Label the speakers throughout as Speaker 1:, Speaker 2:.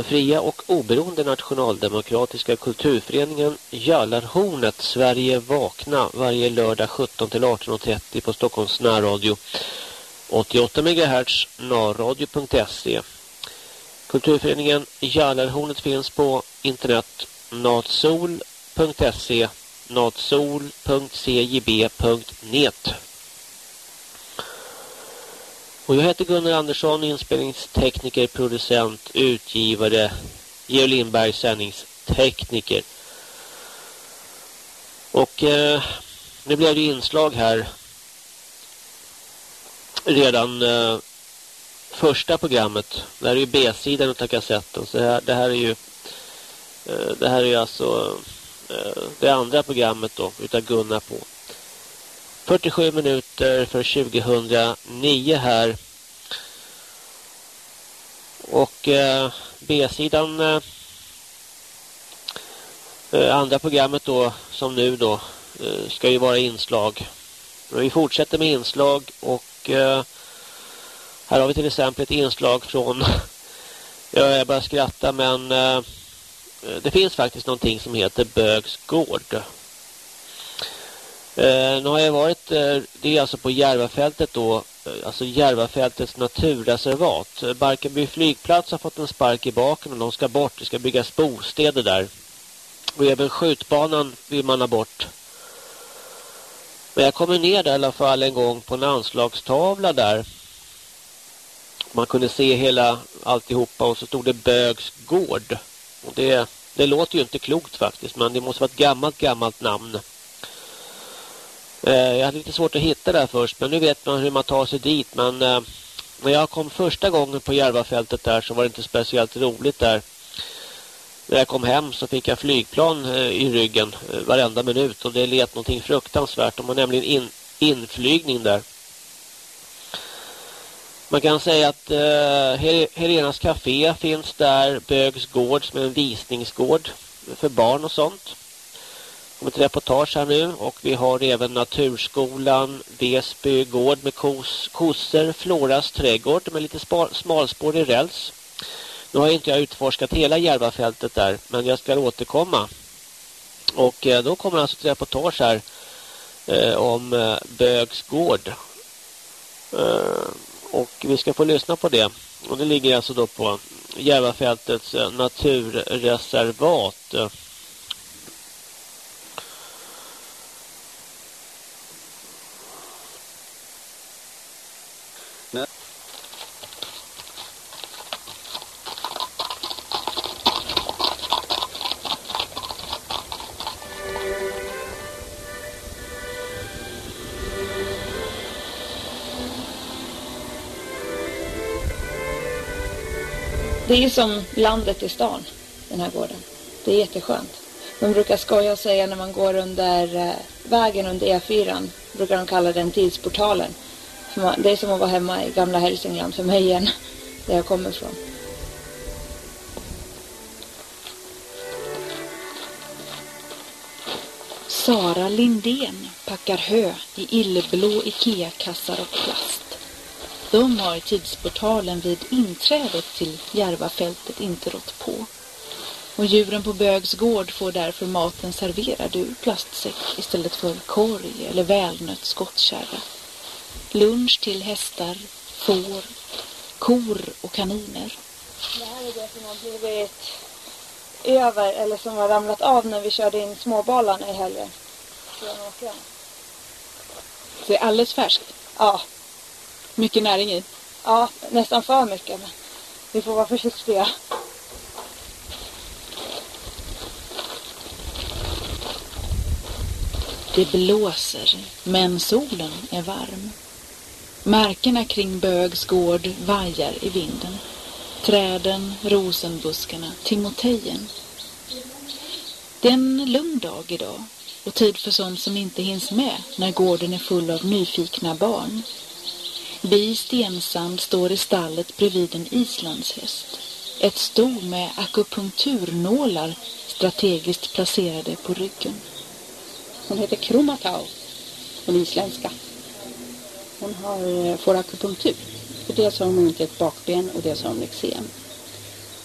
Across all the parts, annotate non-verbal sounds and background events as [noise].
Speaker 1: den fria och oberoende nationaldemokratiska kulturföreningen Jallarhornet Sverige vakna varje lördag 17-18.30 på Stockholms närradio 88 MHz narradio.se Kulturföreningen Jallarhornet finns på internet natsol.se natsol.cjb.net och jag heter Gunnar Andersson, inspelningstekniker, producent, utgivare, Georg Lindberg, sändningstekniker. Och eh, nu blev det inslag här redan eh, första programmet. Det här är ju B-sidan av kassetten. Så det här, det här är ju eh, det här är ju alltså eh, det andra programmet då utav Gunnar på 47 minuter för 2009 här. Och eh, B-sidan eh, eh, andra programmet då som nu då eh, ska ju vara inslag. Men vi fortsätter med inslag och eh, här har vi till exempel ett inslag från [laughs] ja, jag börjar skratta men eh, eh, det finns faktiskt någonting som heter Bögsgård. Eh, nu har jag varit, eh, det är alltså på Järvafältet då, eh, alltså Järvafältets naturreservat. Eh, Barkarby flygplats har fått en spark i baken och de ska bort, det ska byggas bostäder där. Och även skjutbanan vill man ha bort. Men jag kommer ner där i alla fall en gång på en anslagstavla där. Man kunde se hela alltihopa och så stod det Bögs gård. Och det, det låter ju inte klokt faktiskt men det måste vara ett gammalt, gammalt namn. Eh, jag hade lite svårt att hitta det först men nu vet man hur man tar sig dit. Men eh, när jag kom första gången på Järvafältet där så var det inte speciellt roligt där. När jag kom hem så fick jag flygplan eh, i ryggen varenda minut och det let någonting fruktansvärt. De har nämligen in, inflygning där. Man kan säga att eh, Helenas Café finns där, Bögs gård som är en visningsgård för barn och sånt om ett reportage här nu och vi har även Naturskolan, Vesby gård med kos, kossor, Floras trädgård med lite smalspårig räls. Nu har inte jag utforskat hela Järvafältet där men jag ska återkomma. Och eh, då kommer alltså ett reportage här eh, om eh, Bögs gård. Eh, och vi ska få lyssna på det. Och det ligger alltså då på Järvafältets eh, naturreservat.
Speaker 2: Det är som landet i stan, den här gården. Det är jätteskönt. Man brukar skoja och säga när man går under eh, vägen under E4, brukar de kalla den tidsportalen. det är som att vara hemma i gamla Hälsingland för mig igen, [laughs] där jag kommer ifrån.
Speaker 3: Sara Lindén packar hö i illblå Ikea-kassar och plast. De har tidsportalen vid inträdet till Järvafältet inte rått på. Och djuren på Bögs gård får därför maten serverad ur plastsäck istället för korg eller välnött skottkärra. Lunch till hästar, får, kor och kaniner.
Speaker 2: Det här är det som har blivit över eller som har ramlat av när vi körde in småbalarna i helgen.
Speaker 3: Det är alldeles färskt?
Speaker 2: Ja,
Speaker 3: mycket näring i?
Speaker 2: Ja, nästan för mycket. Men vi får vara försiktiga.
Speaker 3: Det blåser, men solen är varm. Markerna kring Bögs gård vajar i vinden. Träden, rosenbuskarna, timotejen. Det är en lugn dag idag och tid för sånt som inte hinns med när gården är full av nyfikna barn. Bi Stensand står i stallet bredvid en islandshäst. Ett sto med akupunkturnålar strategiskt placerade på ryggen.
Speaker 2: Hon heter Kromatau, hon isländska. Hon har, eh, får akupunktur
Speaker 4: För dels har hon ont i ett bakben och dels har hon eksem.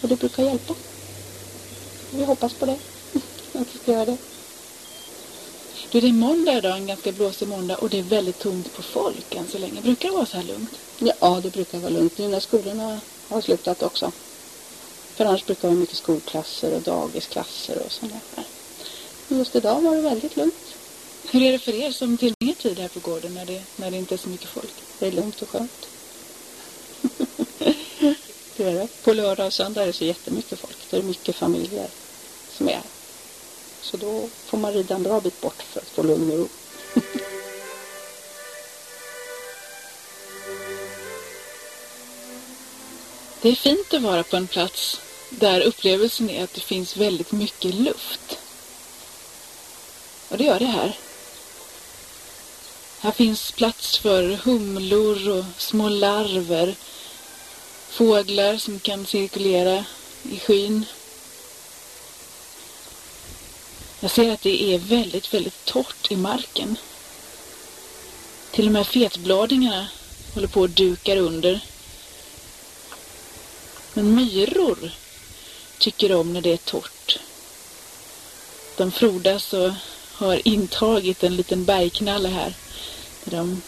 Speaker 4: Och det brukar hjälpa. Vi hoppas på det. [laughs] Att det ska göra det.
Speaker 3: Du, det är måndag idag, en ganska blåsig måndag och det är väldigt tomt på folk än så länge. Brukar det vara så här lugnt?
Speaker 4: Ja, det brukar vara lugnt nu när skolorna har slutat också. För annars brukar det vara mycket skolklasser och dagisklasser och sådär. Men just idag var det väldigt lugnt.
Speaker 3: Hur är det för er som tillbringar tid här på gården när det, när det inte är så mycket folk?
Speaker 4: Det är lugnt och skönt. [laughs] det är det. På lördag och söndag är det så jättemycket folk. Det är mycket familjer som är här. Så då får man rida en bra bit bort för att få lugn och ro. [laughs]
Speaker 3: Det är fint att vara på en plats där upplevelsen är att det finns väldigt mycket luft. Och det gör det här. Här finns plats för humlor och små larver. Fåglar som kan cirkulera i skyn. Jag ser att det är väldigt, väldigt torrt i marken. Till och med fetbladingarna håller på att dukar under. Men myror tycker om när det är torrt. De frodas och har intagit en liten bergknalle här. Där de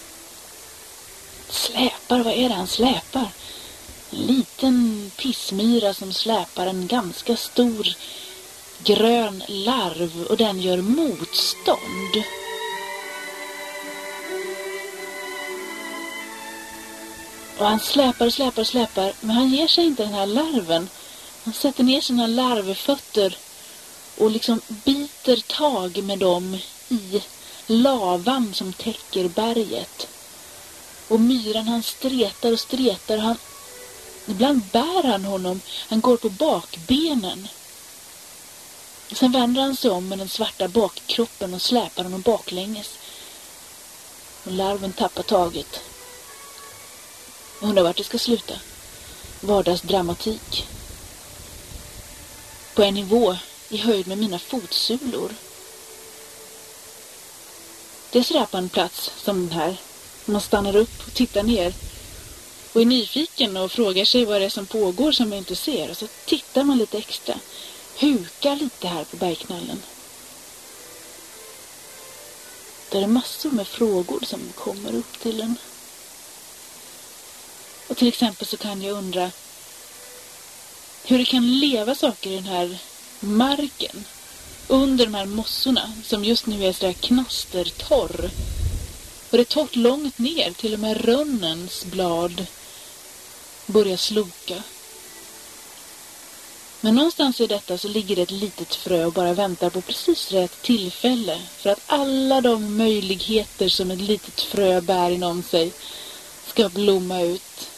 Speaker 3: släpar, vad är det han släpar? En liten pissmyra som släpar en ganska stor grön larv och den gör motstånd. Och han släpar och släpar och släpar, men han ger sig inte den här larven. Han sätter ner sina larvfötter och liksom biter tag med dem i lavan som täcker berget. Och myran han stretar och stretar. Han, ibland bär han honom. Han går på bakbenen. Sen vänder han sig om med den svarta bakkroppen och släpar honom baklänges. Och larven tappar taget. Jag undrar vart det ska sluta. Vardagsdramatik. På en nivå i höjd med mina fotsulor. Det är sådär på en plats som den här. Man stannar upp och tittar ner och är nyfiken och frågar sig vad det är som pågår som man inte ser. Och så tittar man lite extra. Hukar lite här på bergknallen. Där är massor med frågor som kommer upp till en. Och till exempel så kan jag undra hur det kan leva saker i den här marken under de här mossorna som just nu är sådär knastertorr. Och det är torrt långt ner, till och med rönnens blad börjar sloka. Men någonstans i detta så ligger det ett litet frö och bara väntar på precis rätt tillfälle för att alla de möjligheter som ett litet frö bär inom sig ska blomma ut.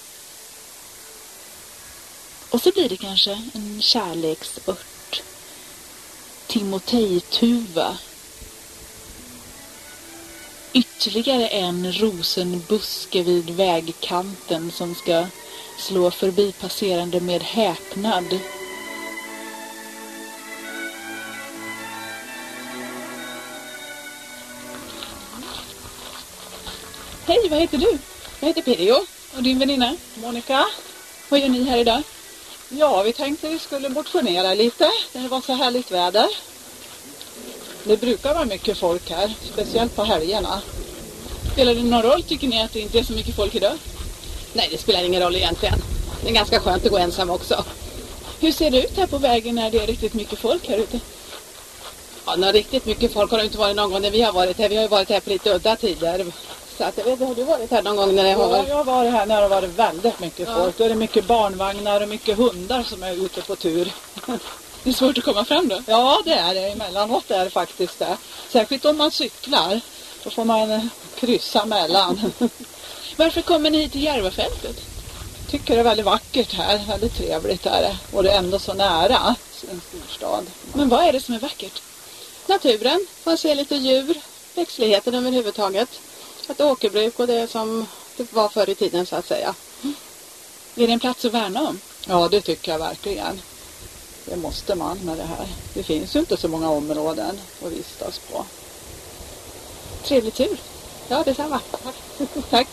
Speaker 3: Och så blir det kanske en kärleksört. Timotejtuva. Ytterligare en rosenbuske vid vägkanten som ska slå förbipasserande med häpnad. Hej, vad heter du?
Speaker 5: Jag heter Pirjo.
Speaker 3: Och din väninna?
Speaker 5: Monica.
Speaker 3: Vad gör ni här idag?
Speaker 5: Ja, vi tänkte vi skulle motionera lite. Det var så härligt väder. Det brukar vara mycket folk här, speciellt på helgerna.
Speaker 3: Spelar det någon roll tycker ni att det inte är så mycket folk idag?
Speaker 5: Nej, det spelar ingen roll egentligen. Det är ganska skönt att gå ensam också.
Speaker 3: Hur ser det ut här på vägen när det är riktigt mycket folk här ute?
Speaker 5: Ja, något riktigt mycket folk har det inte varit någon gång när vi har varit här. Vi har ju varit här på lite udda tider. Så att jag vet, har du varit här någon gång när det har
Speaker 6: Ja,
Speaker 5: varit?
Speaker 6: jag har varit här när det har varit väldigt mycket
Speaker 5: Ja.
Speaker 6: folk. Då är det mycket barnvagnar och mycket hundar som är ute på tur. [laughs]
Speaker 3: Det är svårt att komma fram då.
Speaker 6: Ja, det är det. Emellanåt är det faktiskt det. Särskilt om man cyklar. Då får man eh, kryssa mellan. [laughs]
Speaker 3: Varför kommer ni hit till Järvafältet?
Speaker 6: Tycker det är väldigt vackert här. Väldigt trevligt är det. Och det är ändå så nära en storstad.
Speaker 3: Men vad är det som är vackert?
Speaker 5: Naturen, man ser lite djur, växtligheten överhuvudtaget ett åkerbruk och det som det var förr i tiden så att säga.
Speaker 3: Är det en plats att värna om?
Speaker 6: Ja, det tycker jag verkligen. Det måste man med det här. Det finns ju inte så många områden att vistas på.
Speaker 3: Trevlig tur!
Speaker 5: Ja, detsamma.
Speaker 3: Tack. [laughs] Tack.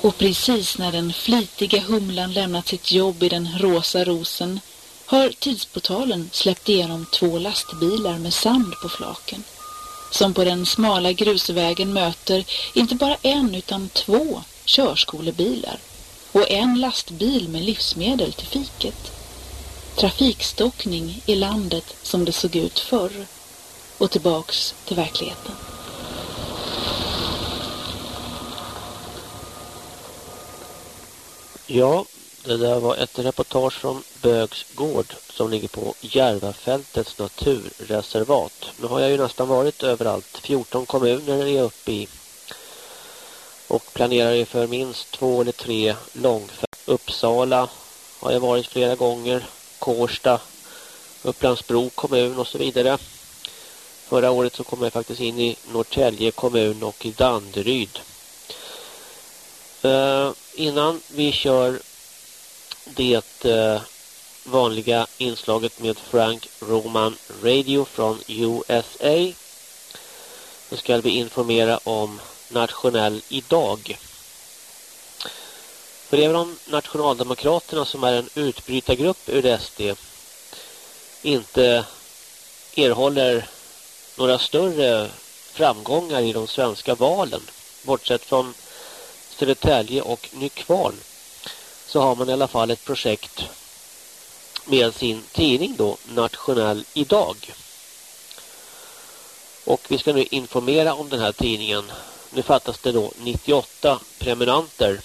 Speaker 3: Och precis när den flitiga humlan lämnat sitt jobb i den rosa rosen har tidsportalen släppt igenom två lastbilar med sand på flaken. Som på den smala grusvägen möter inte bara en utan två körskolebilar och en lastbil med livsmedel till fiket. Trafikstockning i landet som det såg ut förr och tillbaks till verkligheten.
Speaker 1: Ja, det där var ett reportage från Bögsgård som ligger på Järvafältets naturreservat. Nu har jag ju nästan varit överallt. 14 kommuner är jag uppe i. Och planerar ju för minst två eller tre långfärd. Uppsala har jag varit flera gånger. Kårsta, Upplandsbro kommun och så vidare. Förra året så kom jag faktiskt in i Norrtälje kommun och i Danderyd. Eh, innan vi kör det eh, vanliga inslaget med Frank Roman Radio från USA så ska vi informera om nationell idag. För även om nationaldemokraterna som är en utbrytargrupp ur SD inte erhåller några större framgångar i de svenska valen bortsett från Södertälje och Nykvarn så har man i alla fall ett projekt med sin tidning då Nationell idag. Och vi ska nu informera om den här tidningen. Nu fattas det då 98 prenumeranter.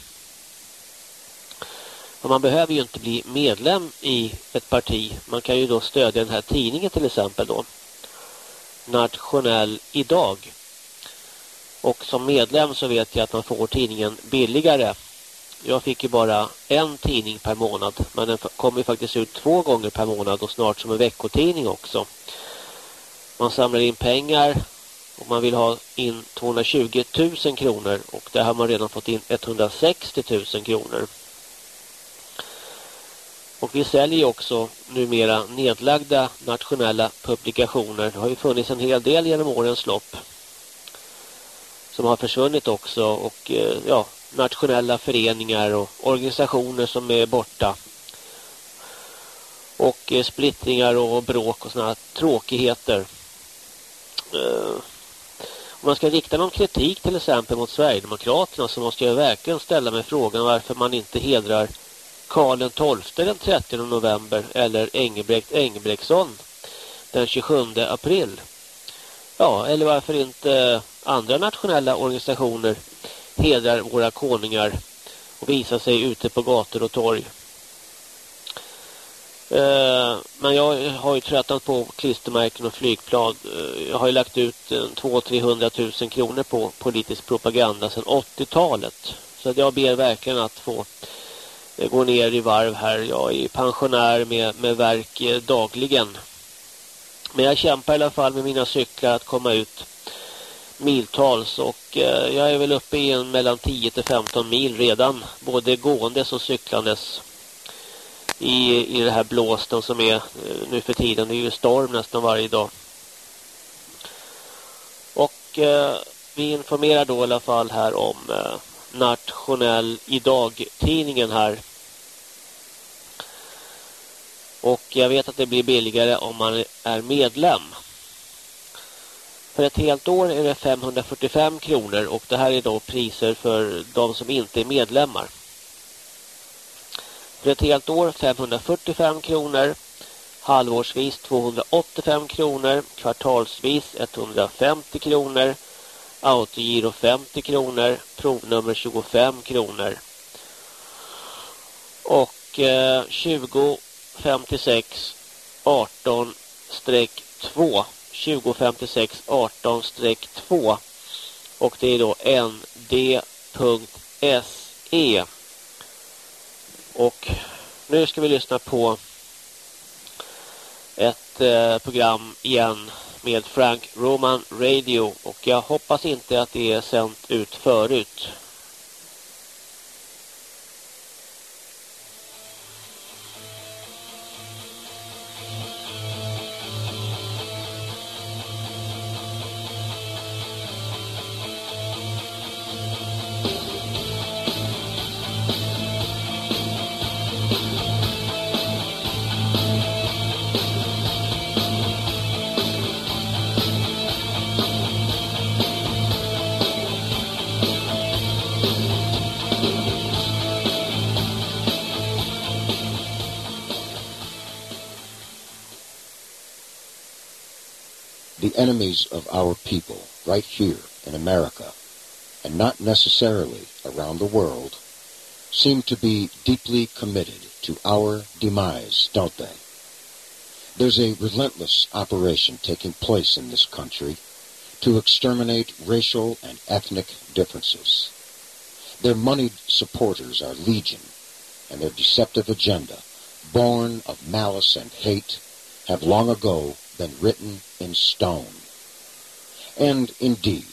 Speaker 1: Och man behöver ju inte bli medlem i ett parti. Man kan ju då stödja den här tidningen till exempel då. Nationell idag. Och som medlem så vet jag att man får tidningen billigare. Jag fick ju bara en tidning per månad. Men den kom ju faktiskt ut två gånger per månad och snart som en veckotidning också. Man samlar in pengar och man vill ha in 220 000 kronor. Och där har man redan fått in 160 000 kronor. Och vi säljer också numera nedlagda nationella publikationer. Det har ju funnits en hel del genom årens lopp. Som har försvunnit också. Och eh, ja, nationella föreningar och organisationer som är borta. Och eh, splittringar och bråk och sådana tråkigheter. Eh, om man ska rikta någon kritik till exempel mot Sverigedemokraterna så måste jag verkligen ställa mig frågan varför man inte hedrar Karl XII den 30 november eller Engelbrekt Engelbrektsson den 27 april. Ja, eller varför inte andra nationella organisationer hedrar våra konungar och visar sig ute på gator och torg. Eh, men jag har ju tröttat på klistermärken och flygplan. Eh, jag har ju lagt ut eh, 200-300 000 kronor på politisk propaganda sedan 80-talet. Så jag ber verkligen att få gå ner i varv här. Jag är pensionär med, med verk dagligen. Men jag kämpar i alla fall med mina cyklar att komma ut miltals och eh, jag är väl uppe i en mellan 10 till 15 mil redan. Både gåendes och cyklandes i, i det här blåsten som är eh, nu för tiden. Det är ju storm nästan varje dag. Och eh, vi informerar då i alla fall här om eh, Nationell idag-tidningen här. Och jag vet att det blir billigare om man är medlem. För ett helt år är det 545 kronor och det här är då priser för de som inte är medlemmar. För ett helt år 545 kronor, halvårsvis 285 kronor, kvartalsvis 150 kronor, autogiro 50 kronor, provnummer 25 kronor. Och eh, 2056 18 2 2056 18-2 och det är då nd.se och nu ska vi lyssna på ett eh, program igen med Frank Roman Radio. Och jag hoppas inte att det är sänt ut förut.
Speaker 7: Of our people right here in America, and not necessarily around the world, seem to be deeply committed to our demise, don't they? There's a relentless operation taking place in this country to exterminate racial and ethnic differences. Their moneyed supporters are legion, and their deceptive agenda, born of malice and hate, have long ago been written in stone. And indeed,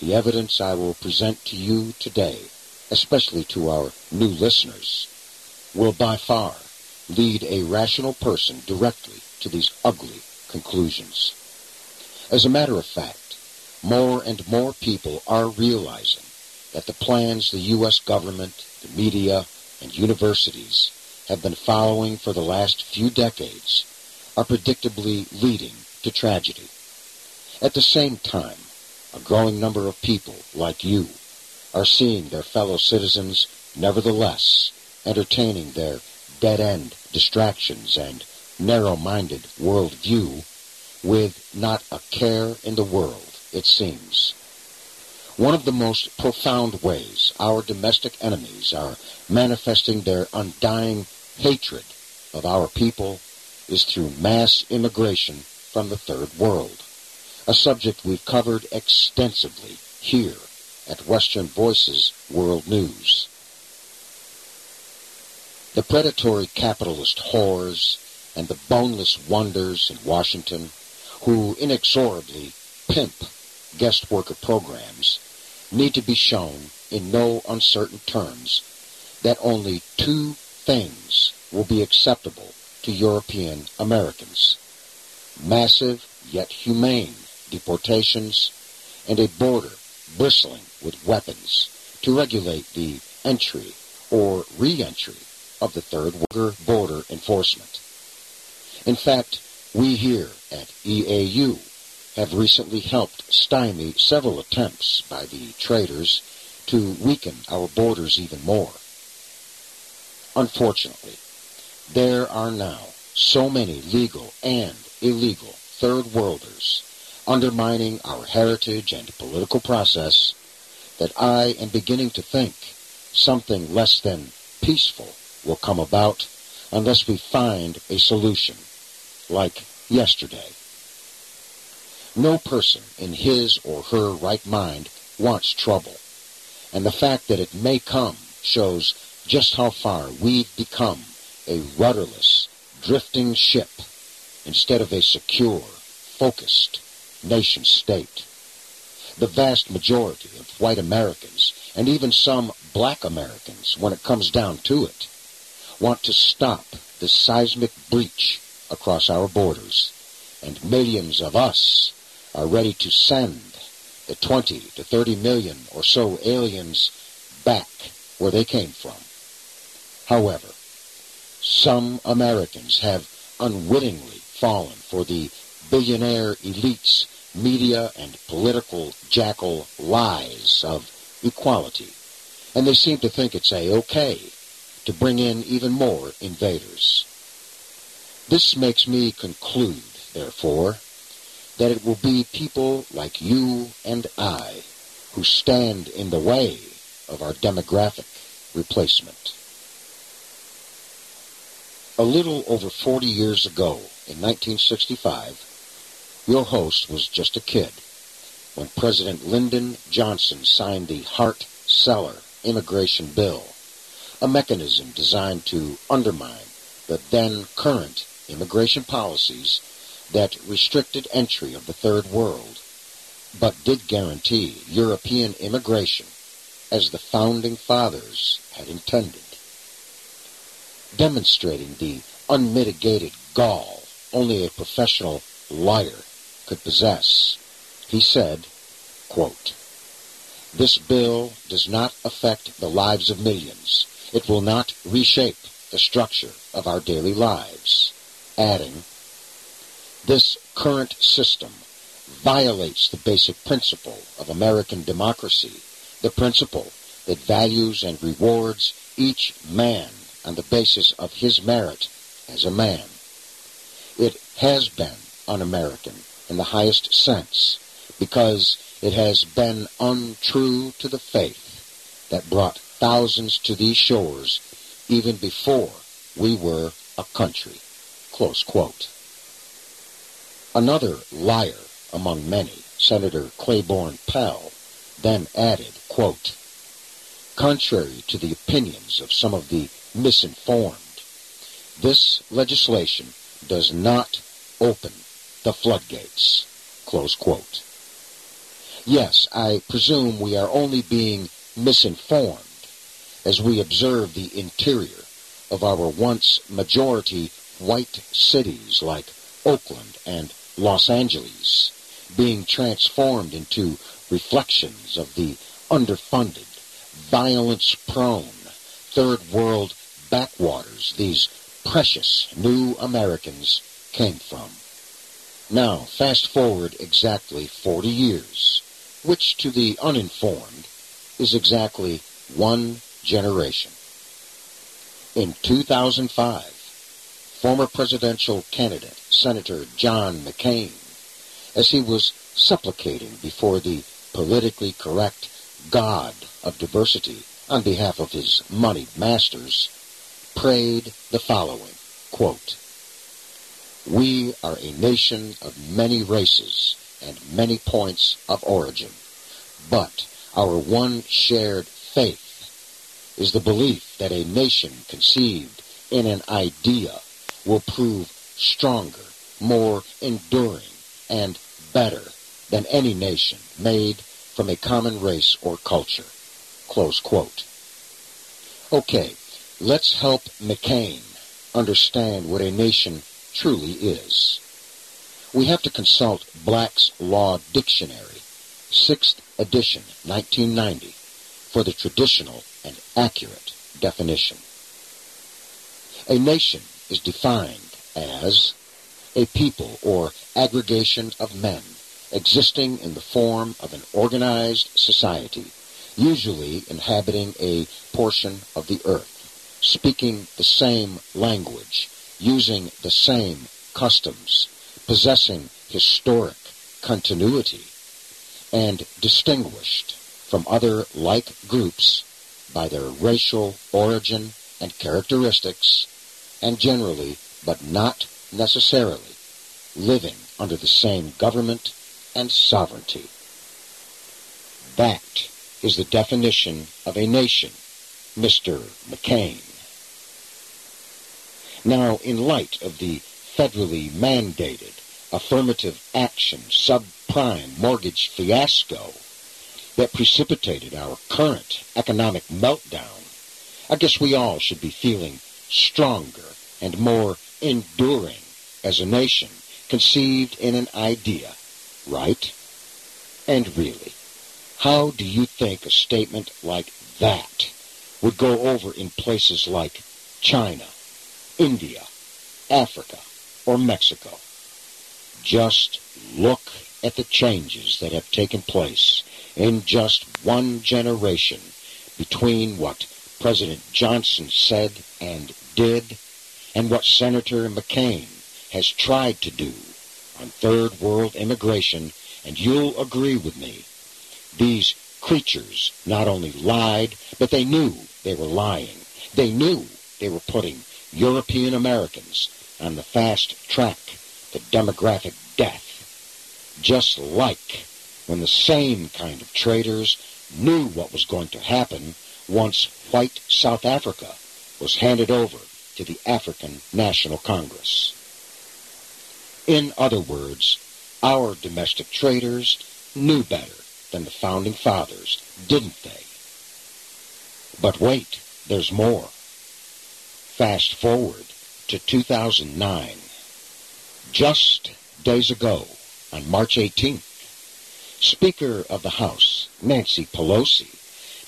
Speaker 7: the evidence I will present to you today, especially to our new listeners, will by far lead a rational person directly to these ugly conclusions. As a matter of fact, more and more people are realizing that the plans the U.S. government, the media, and universities have been following for the last few decades are predictably leading to tragedy. At the same time, a growing number of people, like you, are seeing their fellow citizens nevertheless entertaining their dead-end distractions and narrow-minded worldview with not a care in the world, it seems. One of the most profound ways our domestic enemies are manifesting their undying hatred of our people is through mass immigration from the third world, a subject we've covered extensively here at Western Voices World News. The predatory capitalist whores and the boneless wonders in Washington who inexorably pimp guest worker programs need to be shown in no uncertain terms that only two things will be acceptable to European Americans. Massive yet humane deportations and a border bristling with weapons to regulate the entry or re-entry of the third worker border enforcement. In fact, we here at EAU have recently helped stymie several attempts by the traders to weaken our borders even more. Unfortunately, there are now so many legal and illegal third worlders undermining our heritage and political process that I am beginning to think something less than peaceful will come about unless we find a solution like yesterday. No person in his or her right mind wants trouble, and the fact that it may come shows just how far we've become a rudderless, drifting ship instead of a secure, focused nation state. The vast majority of white Americans, and even some black Americans when it comes down to it, want to stop the seismic breach across our borders, and millions of us are ready to send the 20 to 30 million or so aliens back where they came from. However, some Americans have unwittingly fallen for the billionaire elites, media, and political jackal lies of equality, and they seem to think it's a-okay to bring in even more invaders. This makes me conclude, therefore, that it will be people like you and I who stand in the way of our demographic replacement. A little over 40 years ago, in 1965, your host was just a kid when President Lyndon Johnson signed the Hart-Celler immigration bill, a mechanism designed to undermine the then current immigration policies that restricted entry of the third world, but did guarantee European immigration as the founding fathers had intended. Demonstrating the unmitigated gall only a professional liar could possess, he said, quote, This bill does not affect the lives of millions. It will not reshape the structure of our daily lives adding, this current system violates the basic principle of American democracy, the principle that values and rewards each man on the basis of his merit as a man. It has been un-American in the highest sense because it has been untrue to the faith that brought thousands to these shores even before we were a country. Close quote. Another liar among many, Senator Claiborne Pell, then added, quote, Contrary to the opinions of some of the misinformed, this legislation does not open the floodgates. Close quote. Yes, I presume we are only being misinformed as we observe the interior of our once majority white cities like Oakland and Los Angeles being transformed into reflections of the underfunded, violence-prone, third world backwaters these precious new Americans came from. Now, fast forward exactly 40 years, which to the uninformed is exactly one generation. In 2005, former presidential candidate Senator John McCain, as he was supplicating before the politically correct God of diversity on behalf of his moneyed masters, prayed the following, quote, We are a nation of many races and many points of origin, but our one shared faith is the belief that a nation conceived in an idea will prove stronger, more enduring, and better than any nation made from a common race or culture. Close quote. Okay, let's help McCain understand what a nation truly is. We have to consult Black's Law Dictionary, 6th edition, 1990, for the traditional and accurate definition. A nation is defined as a people or aggregation of men existing in the form of an organized society, usually inhabiting a portion of the earth, speaking the same language, using the same customs, possessing historic continuity, and distinguished from other like groups by their racial origin and characteristics, and generally, but not necessarily, living under the same government and sovereignty. That is the definition of a nation, Mr. McCain. Now, in light of the federally mandated affirmative action subprime mortgage fiasco that precipitated our current economic meltdown, I guess we all should be feeling stronger and more enduring as a nation conceived in an idea, right? And really, how do you think a statement like that would go over in places like China, India, Africa, or Mexico? Just look at the changes that have taken place in just one generation between what President Johnson said and did and what Senator McCain has tried to do on third world immigration, and you'll agree with me, these creatures not only lied, but they knew they were lying. They knew they were putting European Americans on the fast track to demographic death. Just like when the same kind of traitors knew what was going to happen once white South Africa was handed over to the African National Congress. In other words, our domestic traitors knew better than the founding fathers, didn't they? But wait, there's more. Fast forward to 2009. Just days ago, on March 18th, Speaker of the House, Nancy Pelosi,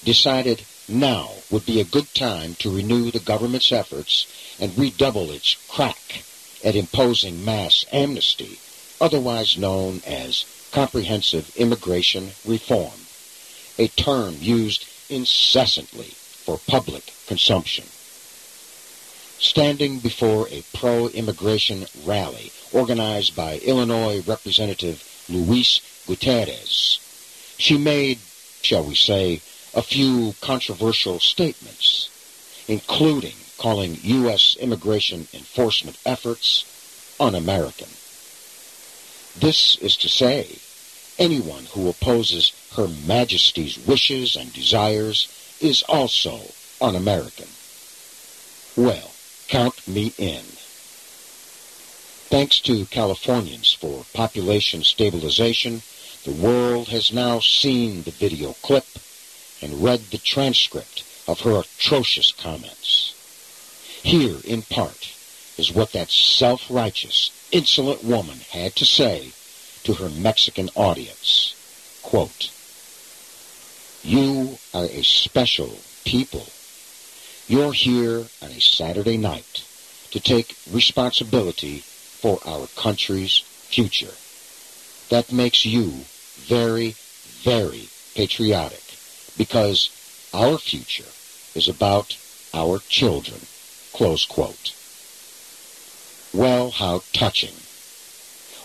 Speaker 7: decided now would be a good time to renew the government's efforts and redouble its crack at imposing mass amnesty, otherwise known as comprehensive immigration reform, a term used incessantly for public consumption. Standing before a pro-immigration rally organized by Illinois Representative Luis Gutierrez. She made, shall we say, a few controversial statements, including calling U.S. immigration enforcement efforts un-American. This is to say, anyone who opposes Her Majesty's wishes and desires is also un-American. Well, count me in. Thanks to Californians for population stabilization, the world has now seen the video clip and read the transcript of her atrocious comments. Here, in part, is what that self-righteous, insolent woman had to say to her Mexican audience. Quote, You are a special people. You're here on a Saturday night to take responsibility for our country's future. That makes you very, very patriotic because our future is about our children. Close quote. Well, how touching.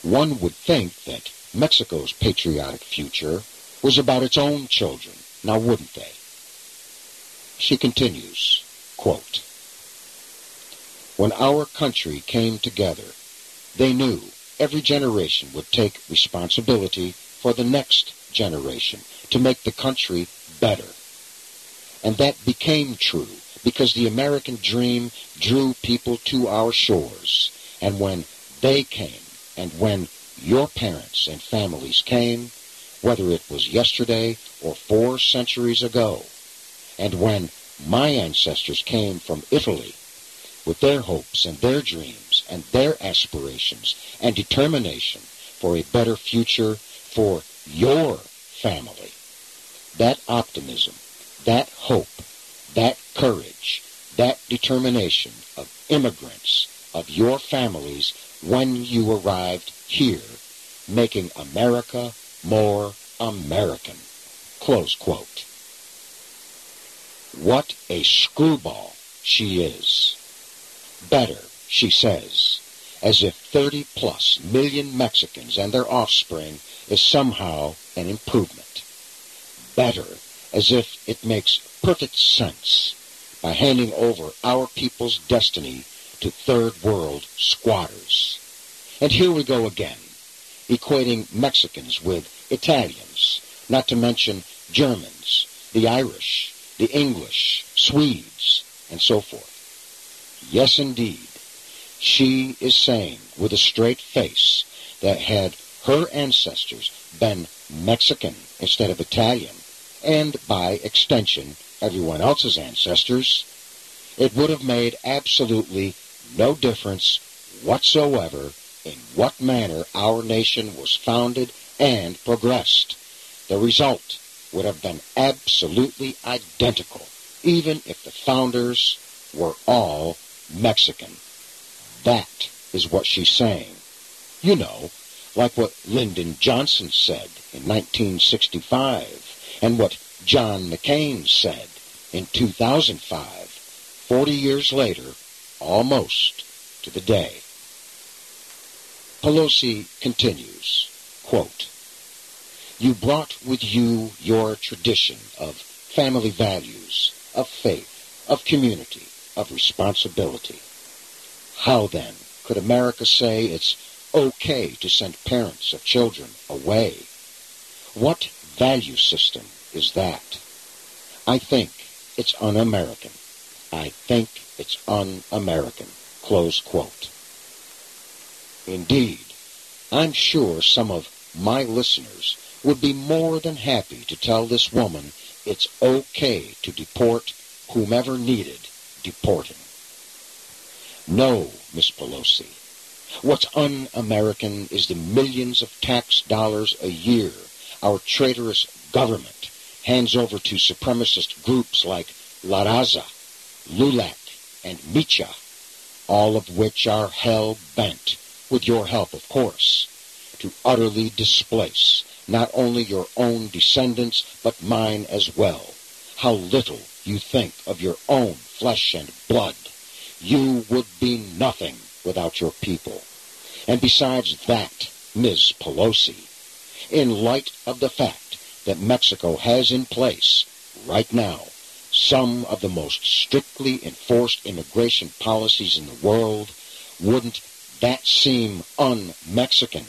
Speaker 7: One would think that Mexico's patriotic future was about its own children, now wouldn't they? She continues, quote, When our country came together, they knew every generation would take responsibility for the next generation to make the country better. And that became true because the American dream drew people to our shores. And when they came, and when your parents and families came, whether it was yesterday or four centuries ago, and when my ancestors came from Italy with their hopes and their dreams and their aspirations and determination for a better future for your family, that optimism, that hope, that courage, that determination of immigrants, of your families when you arrived here, making America more American. Close quote. What a screwball she is. Better, she says, as if 30 plus million Mexicans and their offspring is somehow an improvement. Better, as if it makes perfect sense by handing over our people's destiny to third world squatters. And here we go again, equating Mexicans with Italians, not to mention Germans, the Irish, the English, Swedes, and so forth. Yes, indeed, she is saying with a straight face that had her ancestors been Mexican instead of Italian, and by extension everyone else's ancestors, it would have made absolutely no difference whatsoever in what manner our nation was founded and progressed. The result would have been absolutely identical, even if the founders were all Mexican. That is what she's saying. You know, like what Lyndon Johnson said in 1965 and what John McCain said in 2005, 40 years later, almost to the day. Pelosi continues, quote, You brought with you your tradition of family values, of faith, of community, of responsibility. How then could America say it's okay to send parents of children away? What value system is that? I think it's un-American. I think it's un-American. Close quote. Indeed, I'm sure some of my listeners would be more than happy to tell this woman it's okay to deport whomever needed deporting. No, Miss Pelosi. What's un-American is the millions of tax dollars a year our traitorous government hands over to supremacist groups like La Raza, LULAC, and Micha, all of which are hell-bent, with your help of course, to utterly displace not only your own descendants, but mine as well. How little you think of your own flesh and blood. you would be nothing without your people. And besides that, Ms. Pelosi, in light of the fact that Mexico has in place right now some of the most strictly enforced immigration policies in the world, wouldn't that seem un-Mexican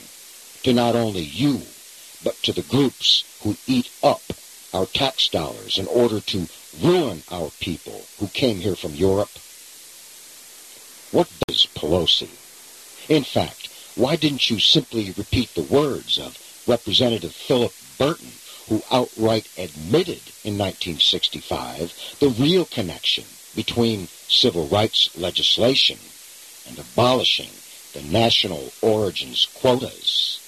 Speaker 7: to not only you, but to the groups who eat up our tax dollars in order to ruin our people who came here from Europe? What does Pelosi? In fact, why didn't you simply repeat the words of Representative Philip Burton, who outright admitted in 1965 the real connection between civil rights legislation and abolishing the national origins quotas?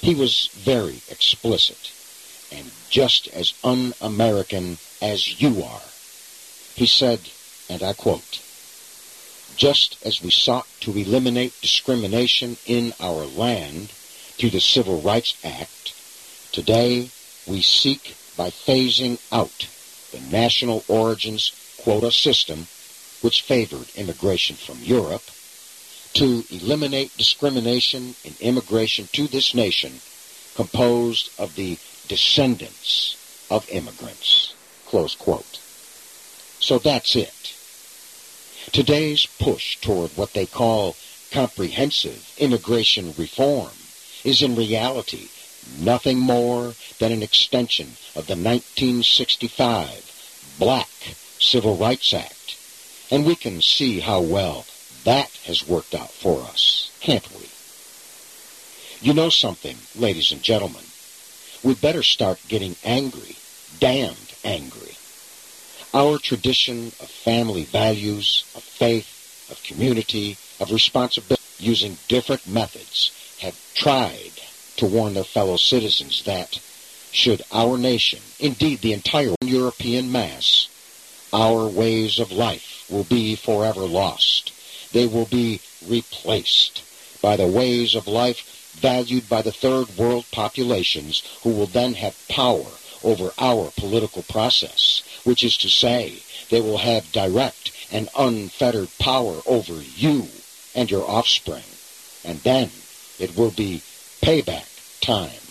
Speaker 7: He was very explicit and just as un-American as you are. He said, and I quote, just as we sought to eliminate discrimination in our land through the Civil Rights Act, today we seek by phasing out the national origins quota system, which favored immigration from Europe, to eliminate discrimination in immigration to this nation composed of the descendants of immigrants. Close quote. So that's it. Today's push toward what they call comprehensive immigration reform is in reality nothing more than an extension of the 1965 Black Civil Rights Act. And we can see how well that has worked out for us, can't we? You know something, ladies and gentlemen? We'd better start getting angry, damned angry. Our tradition of family values, of faith, of community, of responsibility, using different methods, have tried to warn their fellow citizens that, should our nation, indeed the entire European mass, our ways of life will be forever lost. They will be replaced by the ways of life valued by the third world populations who will then have power over our political process, which is to say, they will have direct and unfettered power over you and your offspring. And then it will be payback time.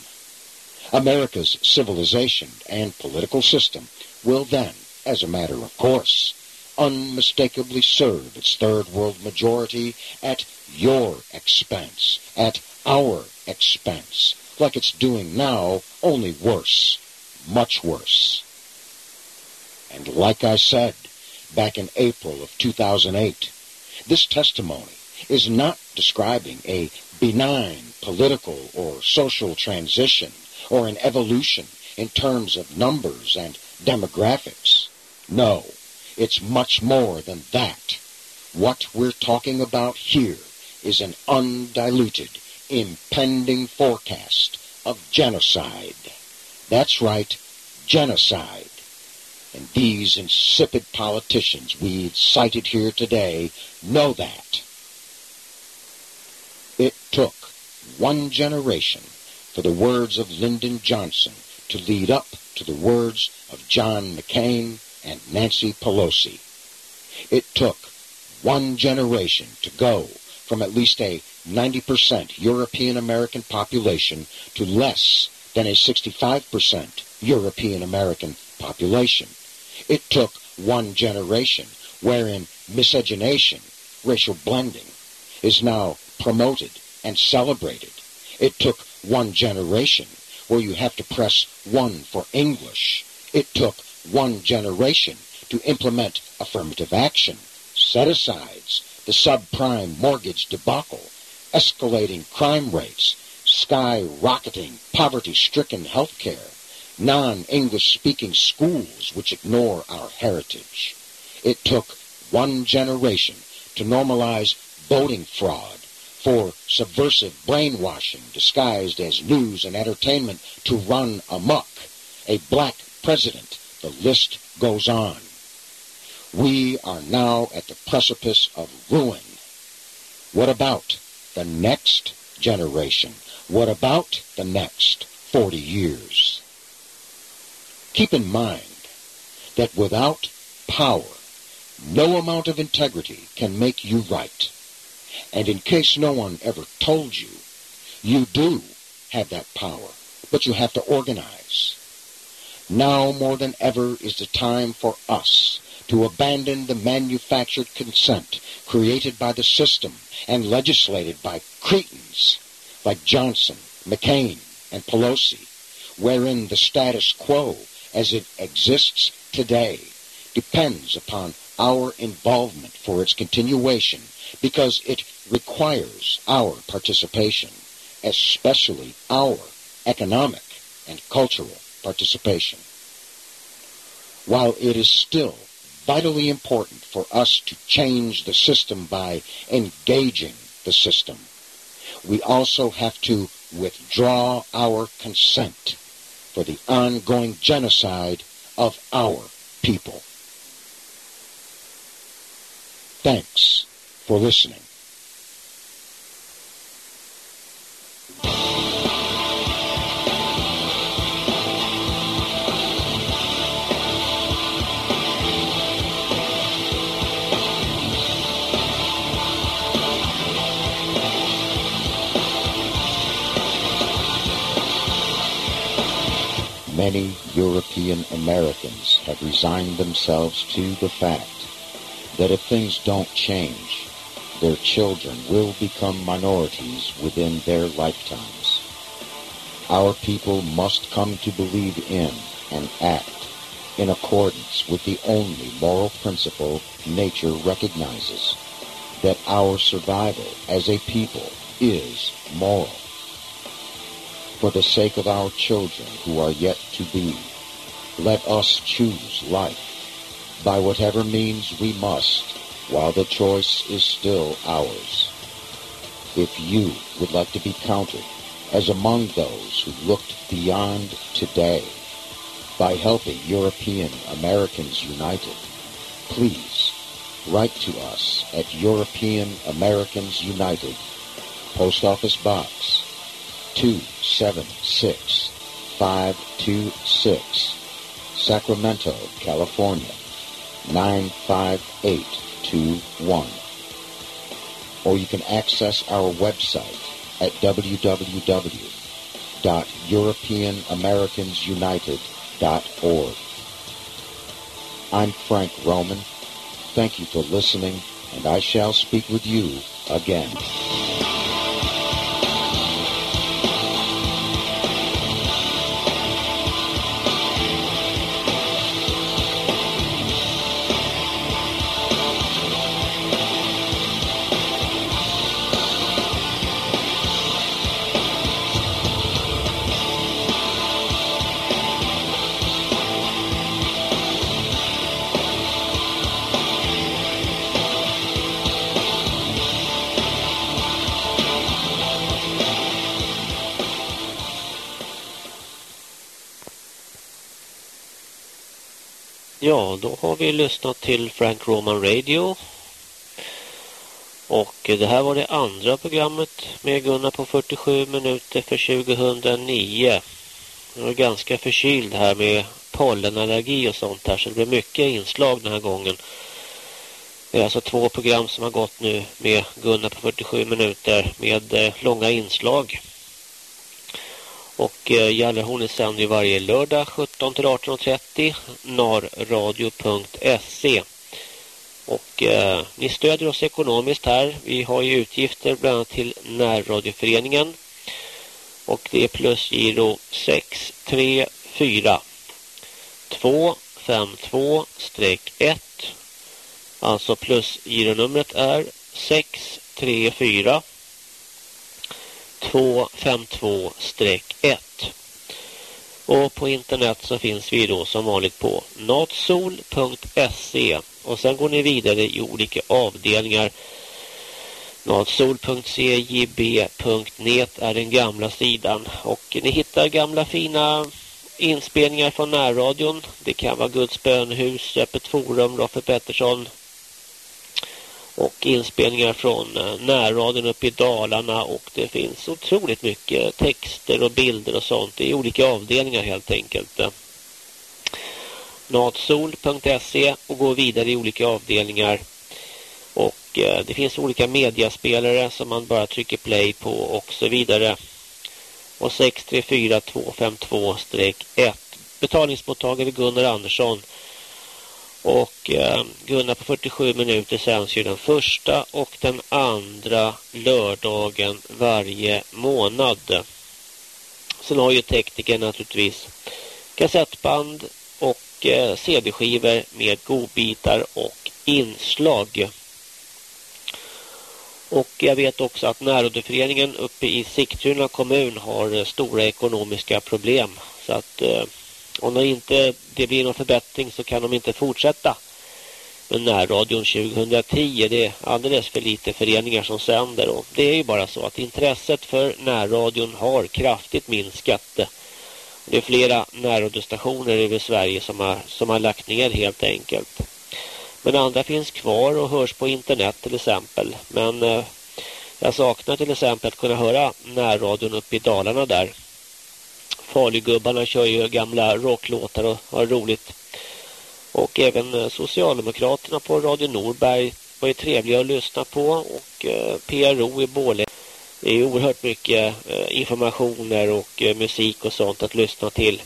Speaker 7: America's civilization and political system will then, as a matter of course, unmistakably serve its third world majority at your expense, at our expense, like it's doing now, only worse much worse. And like I said back in April of 2008, this testimony is not describing a benign political or social transition or an evolution in terms of numbers and demographics. No, it's much more than that. What we're talking about here is an undiluted, impending forecast of genocide. That's right, genocide. And these insipid politicians we've cited here today know that. It took one generation for the words of Lyndon Johnson to lead up to the words of John McCain and Nancy Pelosi. It took one generation to go from at least a 90% European American population to less than a 65% European American population. It took one generation wherein miscegenation, racial blending, is now promoted and celebrated. It took one generation where you have to press one for English. It took one generation to implement affirmative action, set-asides, the subprime mortgage debacle, escalating crime rates, skyrocketing poverty-stricken health care, non-English speaking schools which ignore our heritage. It took one generation to normalize voting fraud for subversive brainwashing disguised as news and entertainment to run amok. A black president. The list goes on. We are now at the precipice of ruin. What about the next generation? What about the next 40 years? Keep in mind that without power, No amount of integrity can make you right. And in case no one ever told you, you do have that power, but you have to organize. Now more than ever is the time for us to abandon the manufactured consent created by the system and legislated by cretins like Johnson, McCain, and Pelosi, wherein the status quo as it exists today depends upon our involvement for its continuation because it requires our participation, especially our economic and cultural participation. While it is still vitally important for us to change the system by engaging the system, we also have to withdraw our consent for the ongoing genocide of our people. Thanks for listening. Many European Americans have resigned themselves to the fact that if things don't change, their children will become minorities within their lifetimes. Our people must come to believe in and act in accordance with the only moral principle nature recognizes, that our survival as a people is moral. For the sake of our children who are yet to be, let us choose life by whatever means we must while the choice is still ours. If you would like to be counted as among those who looked beyond today by helping European Americans United, please write to us at European Americans United, Post Office Box 276526, Sacramento, California 95821. Or you can access our website at www.europeanamericans.united.org. I'm Frank Roman. Thank you for listening, and I shall speak with you again.
Speaker 1: Ja, då har vi lyssnat till Frank Roman Radio. Och det här var det andra programmet med Gunnar på 47 minuter för 2009. Jag är ganska förkyld här med pollenallergi och sånt här så det blir mycket inslag den här gången. Det är alltså två program som har gått nu med Gunnar på 47 minuter med eh, långa inslag. Och eh, sänder ju varje lördag 17 till 18.30 narradio.se Och eh, ni stödjer oss ekonomiskt här. Vi har ju utgifter bland annat till närradioföreningen. Och det är plusgiro 634 252-1. Alltså plusgironumret är 634 252-1. Och på internet så finns vi då som vanligt på natsol.se och sen går ni vidare i olika avdelningar. Natsol.cjb.net är den gamla sidan och ni hittar gamla fina inspelningar från närradion. Det kan vara Guds bönhus, Öppet forum, Roffe Pettersson, och inspelningar från eh, närradion uppe i Dalarna och det finns otroligt mycket texter och bilder och sånt i olika avdelningar helt enkelt. natsol.se och gå vidare i olika avdelningar. Och eh, det finns olika mediaspelare som man bara trycker play på och så vidare. Och 634252-1 betalningsmottagare Gunnar Andersson och eh, Gunnar på 47 minuter sänds ju den första och den andra lördagen varje månad. Sen har ju tekniker naturligtvis kassettband och eh, CD-skivor med godbitar och inslag. Och jag vet också att närrådeföreningen uppe i Sigtuna kommun har eh, stora ekonomiska problem. Så att eh, och det inte det blir någon förbättring så kan de inte fortsätta med närradion 2010. Det är alldeles för lite föreningar som sänder och det är ju bara så att intresset för närradion har kraftigt minskat. Det är flera närradiostationer över Sverige som har, som har lagt ner helt enkelt. Men andra finns kvar och hörs på internet till exempel. Men eh, jag saknar till exempel att kunna höra närradion uppe i Dalarna där. Falugubbarna kör ju gamla rocklåtar och har roligt. Och även eh, Socialdemokraterna på Radio Norberg var ju trevliga att lyssna på. Och eh, PRO i Borlänge. Det är oerhört mycket eh, informationer och musik och sånt att lyssna till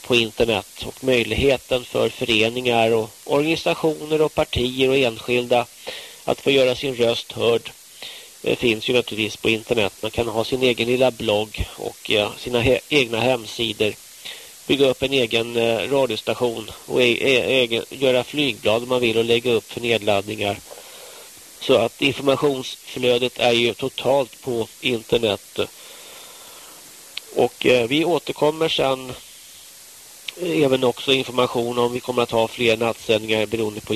Speaker 1: på internet. Och möjligheten för föreningar och organisationer och partier och enskilda att få göra sin röst hörd Eh, finns ju naturligtvis på internet. Man kan ha sin egen lilla blogg och sina he egna hemsidor. Bygga upp en egen eh, radiostation och e e göra flygblad om man vill och lägga upp för nedladdningar. Så att informationsflödet är ju totalt på internet. Och eh, vi återkommer sen eh, även också information om vi kommer att ha fler nattsändningar beroende på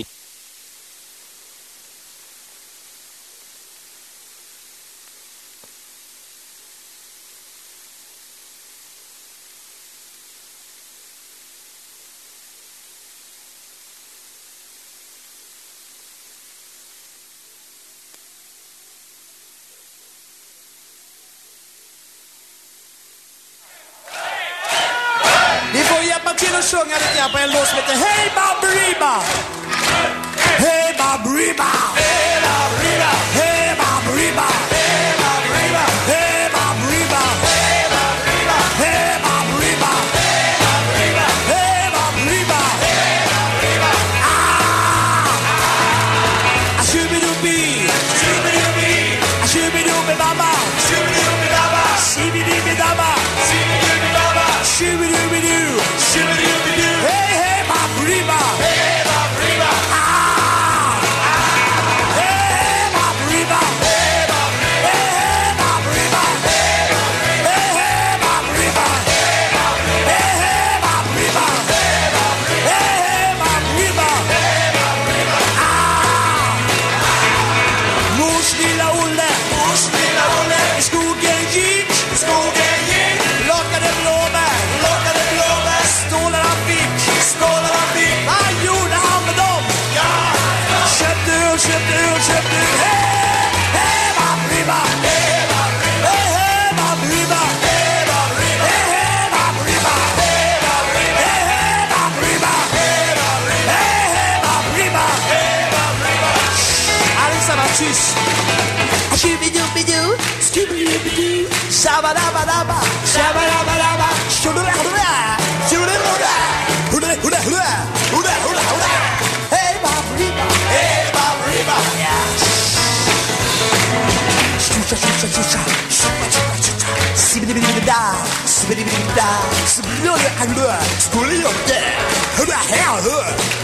Speaker 8: who the hell,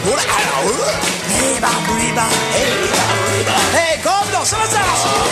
Speaker 8: who the hell, hey, bah, hey, bah, hey, bah, hey.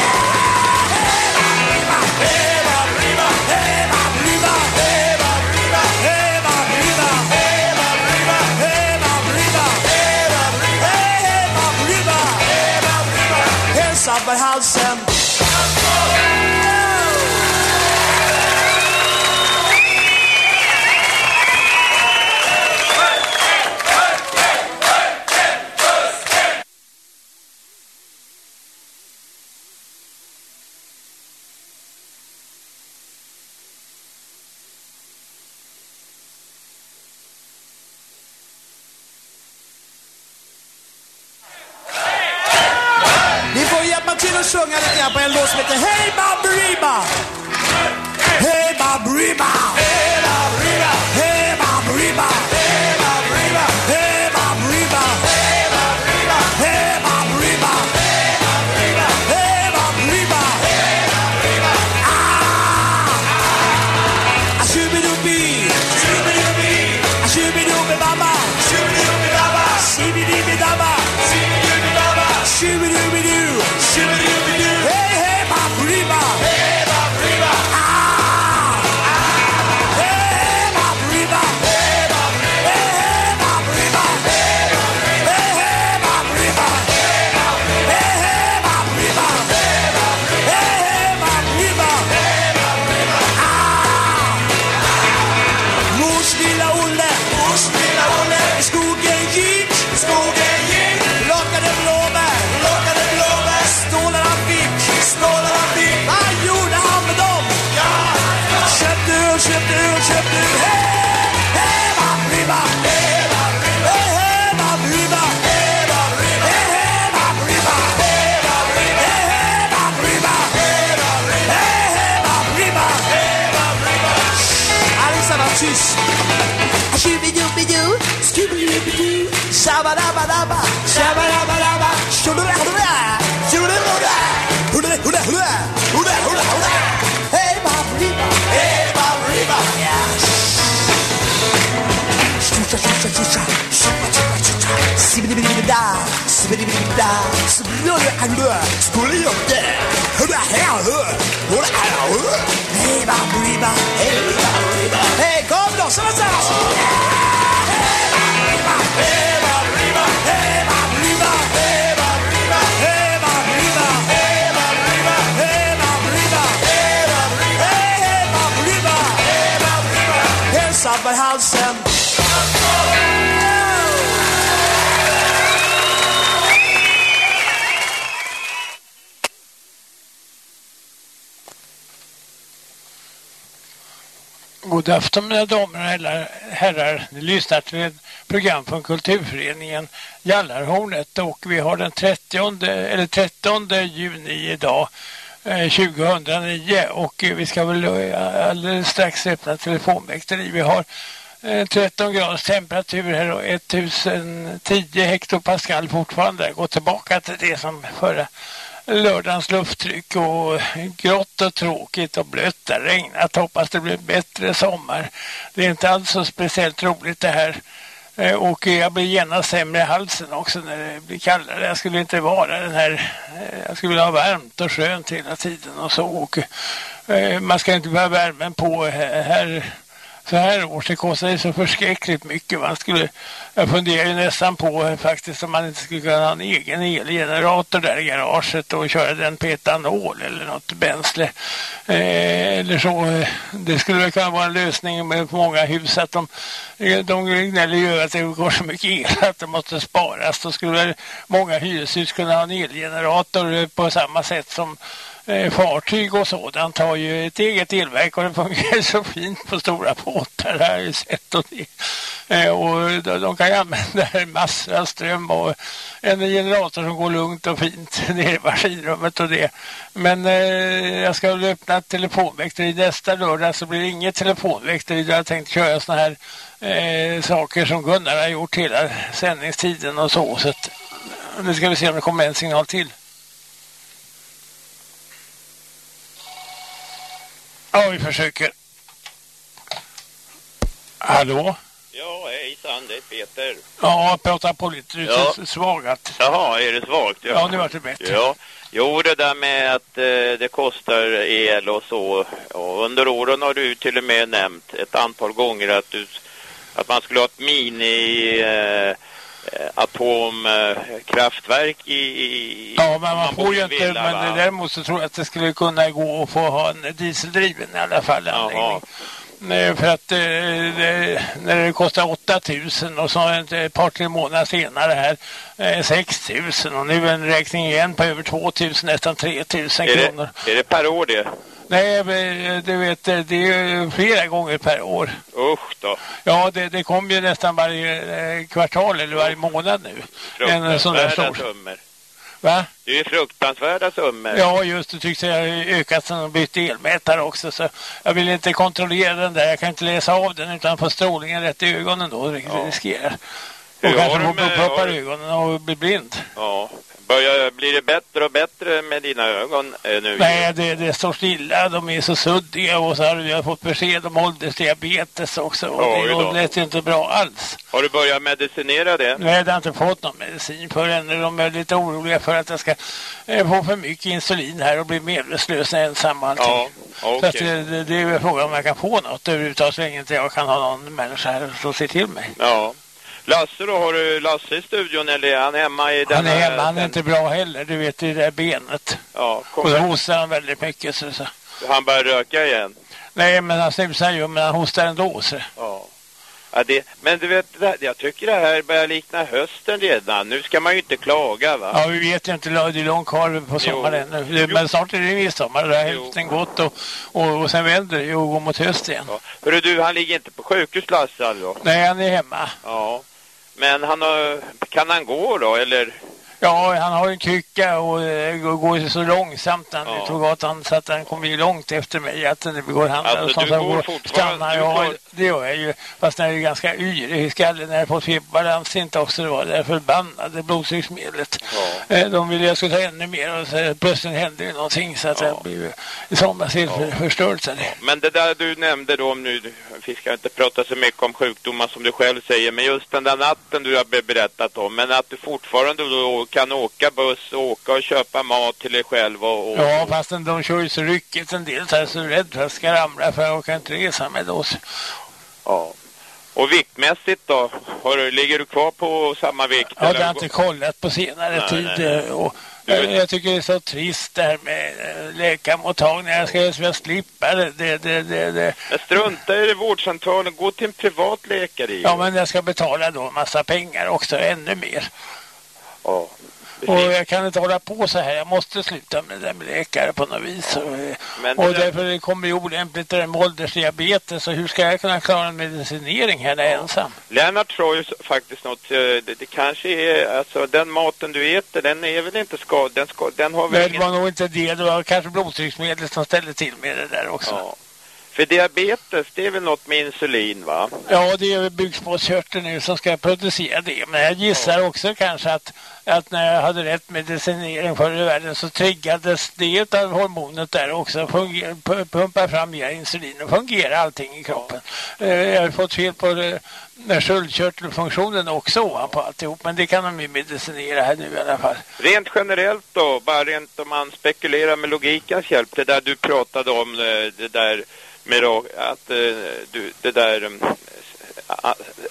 Speaker 8: ハグルスクリーンでほらヘアほらヘアほらヘバーブリバー
Speaker 9: God afton mina damer och herrar- herrar. Ni lyssnar till ett program från Kulturföreningen Jallarhornet och vi har den 30, eller 13 juni idag. Eh, 2009 och vi ska väl eh, alldeles strax öppna telefonväkteri. Vi har eh, 13 graders temperatur här och 1010 hektopascal fortfarande. Gå tillbaka till det som förra lördagens lufttryck och grått och tråkigt och blött. Det regnat. Hoppas det blir bättre sommar. Det är inte alls så speciellt roligt det här. Eh, och jag blir genast sämre i halsen också när det blir kallare. Jag skulle inte vara den här, eh, jag skulle vilja ha varmt och skönt hela tiden och så. Och, eh, man ska inte behöva värmen på här så här års. Det kostar ju så förskräckligt mycket. Man skulle, jag funderar ju nästan på faktiskt om man inte skulle kunna ha en egen elgenerator där i garaget och köra den på etanol eller något bränsle. Eh, eller så. Eh, det skulle väl kunna vara en lösning med på många hus att de, eh, de gnäller ju att det går så mycket el att det måste sparas. Då skulle väl många hyreshus kunna ha en elgenerator eh, på samma sätt som Eh, fartyg och sådant har ju ett eget elverk och det fungerar [laughs] så fint på stora båtar det har jag ju sett och, det, eh, och de, de kan ju använda massor av ström och en generator som går lugnt och fint [laughs] nere i maskinrummet och det. Men eh, jag ska väl öppna ett telefonväkteri nästa lördag så blir det inget telefonväkteri. Jag har tänkt köra såna här eh, saker som Gunnar har gjort hela sändningstiden och så. så att, nu ska vi se om det kommer en signal till. Ja, vi försöker. Hallå?
Speaker 10: Ja, hejsan, det är Peter.
Speaker 9: Ja, prata på lite. Du
Speaker 10: Ja.
Speaker 9: svagat.
Speaker 10: Jaha, är det svagt?
Speaker 9: Ja, nu vart det bättre.
Speaker 10: Ja, jo det där med att eh, det kostar el och så. Och under åren har du till och med nämnt ett antal gånger att, du, att man skulle ha ett mini eh, atomkraftverk i, i...
Speaker 9: Ja, men man, får ju inte,
Speaker 10: villa,
Speaker 9: men
Speaker 10: va?
Speaker 9: däremot så tror jag att det skulle kunna gå att få ha en dieseldriven i alla fall anläggning. Nej, för att eh, det, när det kostar 8000 och så ett, par tre månader senare här eh, 6000 och nu en räkning igen på över 2000 nästan 3000
Speaker 10: Är
Speaker 9: kronor.
Speaker 10: det, är det per år det?
Speaker 9: Nej, men, du vet eh, det är ju flera gånger per år.
Speaker 10: Usch då.
Speaker 9: Ja, det, det kommer ju nästan varje eh, kvartal eller varje månad nu. En sån där stor.
Speaker 10: summor.
Speaker 9: Va?
Speaker 10: Det är fruktansvärda summor.
Speaker 9: Ja, just det tycks ha ökat sen de bytte elmätare också. Så jag vill inte kontrollera den där. Jag kan inte läsa av den utan få strålningen rätt i ögonen då. Det riskerar. Och
Speaker 10: Hur
Speaker 9: kanske få
Speaker 10: har-
Speaker 9: i ögonen och bli blind.
Speaker 10: Ja. Börjar, blir det bättre och bättre med dina ögon eh, nu?
Speaker 9: Nej, det, det står stilla. De är så suddiga och så har vi fått besked om åldersdiabetes också. Och
Speaker 10: Oj då.
Speaker 9: det lät inte bra alls.
Speaker 10: Har du börjat medicinera det?
Speaker 9: Nej, jag har inte fått någon medicin för ännu. De är lite oroliga för att jag ska eh, få för mycket insulin här och bli medvetslös ensam och allting.
Speaker 10: Ja,
Speaker 9: Så
Speaker 10: okej.
Speaker 9: att det, det, det är frågan om jag kan få något överhuvudtaget så länge inte jag kan ha någon människa här som ser till mig.
Speaker 10: Ja. Lasse då, har du Lasse i studion eller är han hemma i
Speaker 9: Han
Speaker 10: denna...
Speaker 9: är hemma, han är
Speaker 10: den-
Speaker 9: inte bra heller. Du vet, det där benet.
Speaker 10: Ja,
Speaker 9: Och
Speaker 10: kom,
Speaker 9: då hostar han väldigt mycket. Så, så.
Speaker 10: han börjar röka igen.
Speaker 9: Nej, men han snusar ju, men han hostar ändå. Så.
Speaker 10: Ja. Ja, det, men du vet, jag tycker det här börjar likna hösten redan. Nu ska man ju inte klaga va?
Speaker 9: Ja, vi vet ju inte, det är långt kvar på sommaren ännu. Det- Men snart är det midsommar, det har hälften gått och, och, och sen vänder det ju och går mot höst igen.
Speaker 10: Ja. Hörru du, han ligger inte på sjukhus Lasse alltså?
Speaker 9: Nej, han är hemma.
Speaker 10: Ja. Men han har, kan han gå då eller?
Speaker 9: Ja, han har en krycka och eh, går- så långsamt han
Speaker 10: Ja.
Speaker 9: är på gatan så att han kommer ju långt efter mig att det går han
Speaker 10: Alltså,
Speaker 9: och sånt
Speaker 10: du
Speaker 9: som
Speaker 10: går
Speaker 9: går stannar.
Speaker 10: du
Speaker 9: Ja,
Speaker 10: går-
Speaker 9: det gör jag ju. Fast när jag är ganska yr i skallen när jag fått feberbalans inte också det var det där förbannade blodtrycksmedlet. Eh, De ville jag skulle ta ännu mer och så plötsligt hände ju någonting så att jag blev i somras helt för- förstörd. Det.
Speaker 10: Men det där du nämnde då om nu, vi ska inte prata så mycket om sjukdomar som du själv säger, men just den där natten du har be- berättat om, men att du fortfarande då kan åka buss, åka och köpa mat till dig själv och... och
Speaker 9: Ja, fast de kör ju så ryckigt en del så jag är så rädd för att jag ska ramla för jag orkar inte resa med så-
Speaker 10: ja. Och viktmässigt då? Har ligger du kvar på samma vikt?
Speaker 9: Ja, det har jag inte kollat på senare
Speaker 10: Nej,
Speaker 9: tid.
Speaker 10: nej, nej.
Speaker 9: Och, jag tycker det är så trist det här med eh, läkarmottagningar. Jag ska vilja slippa det. det, det, det, det.
Speaker 10: Men strunta i vårdcentralen, gå till en privat läkare.
Speaker 9: Ja, men jag ska betala då en massa pengar också, ännu mer.
Speaker 10: Ja.
Speaker 9: Och jag kan inte hålla på så här. Jag måste sluta med det där med läkare på något vis. Och,
Speaker 10: Men
Speaker 9: och
Speaker 10: det där-
Speaker 9: därför det kommer ju olämpligt det där med åldersdiabetes. Så hur ska jag kunna klara en medicinering här när jag är ensam?
Speaker 10: Lennart tror ju faktiskt något, eh, det, det kanske är, alltså den maten du äter, den är väl inte skadad, den, ska, den har väl
Speaker 9: det
Speaker 10: ingen...
Speaker 9: var nog inte det. Det var kanske blodtrycksmedel som ställde till med det där också.
Speaker 10: Ja. För diabetes, det är väl något med insulin va?
Speaker 9: Ja, det är väl bukspottkörteln nu som ska producera det. Men jag gissar också kanske att, att när jag hade rätt medicinering förr i världen så triggades det av hormonet där också. Funger, pumpar fram mer insulin och fungerar allting i kroppen. Eh, Jag har fått fel på med sköldkörtelfunktionen också ovanpå alltihop. Men det kan de ju medicinera här nu i alla fall.
Speaker 10: Rent generellt då, bara rent om man spekulerar med logikens hjälp, det där du pratade om, eh, det där med att eh, du, det där, mm,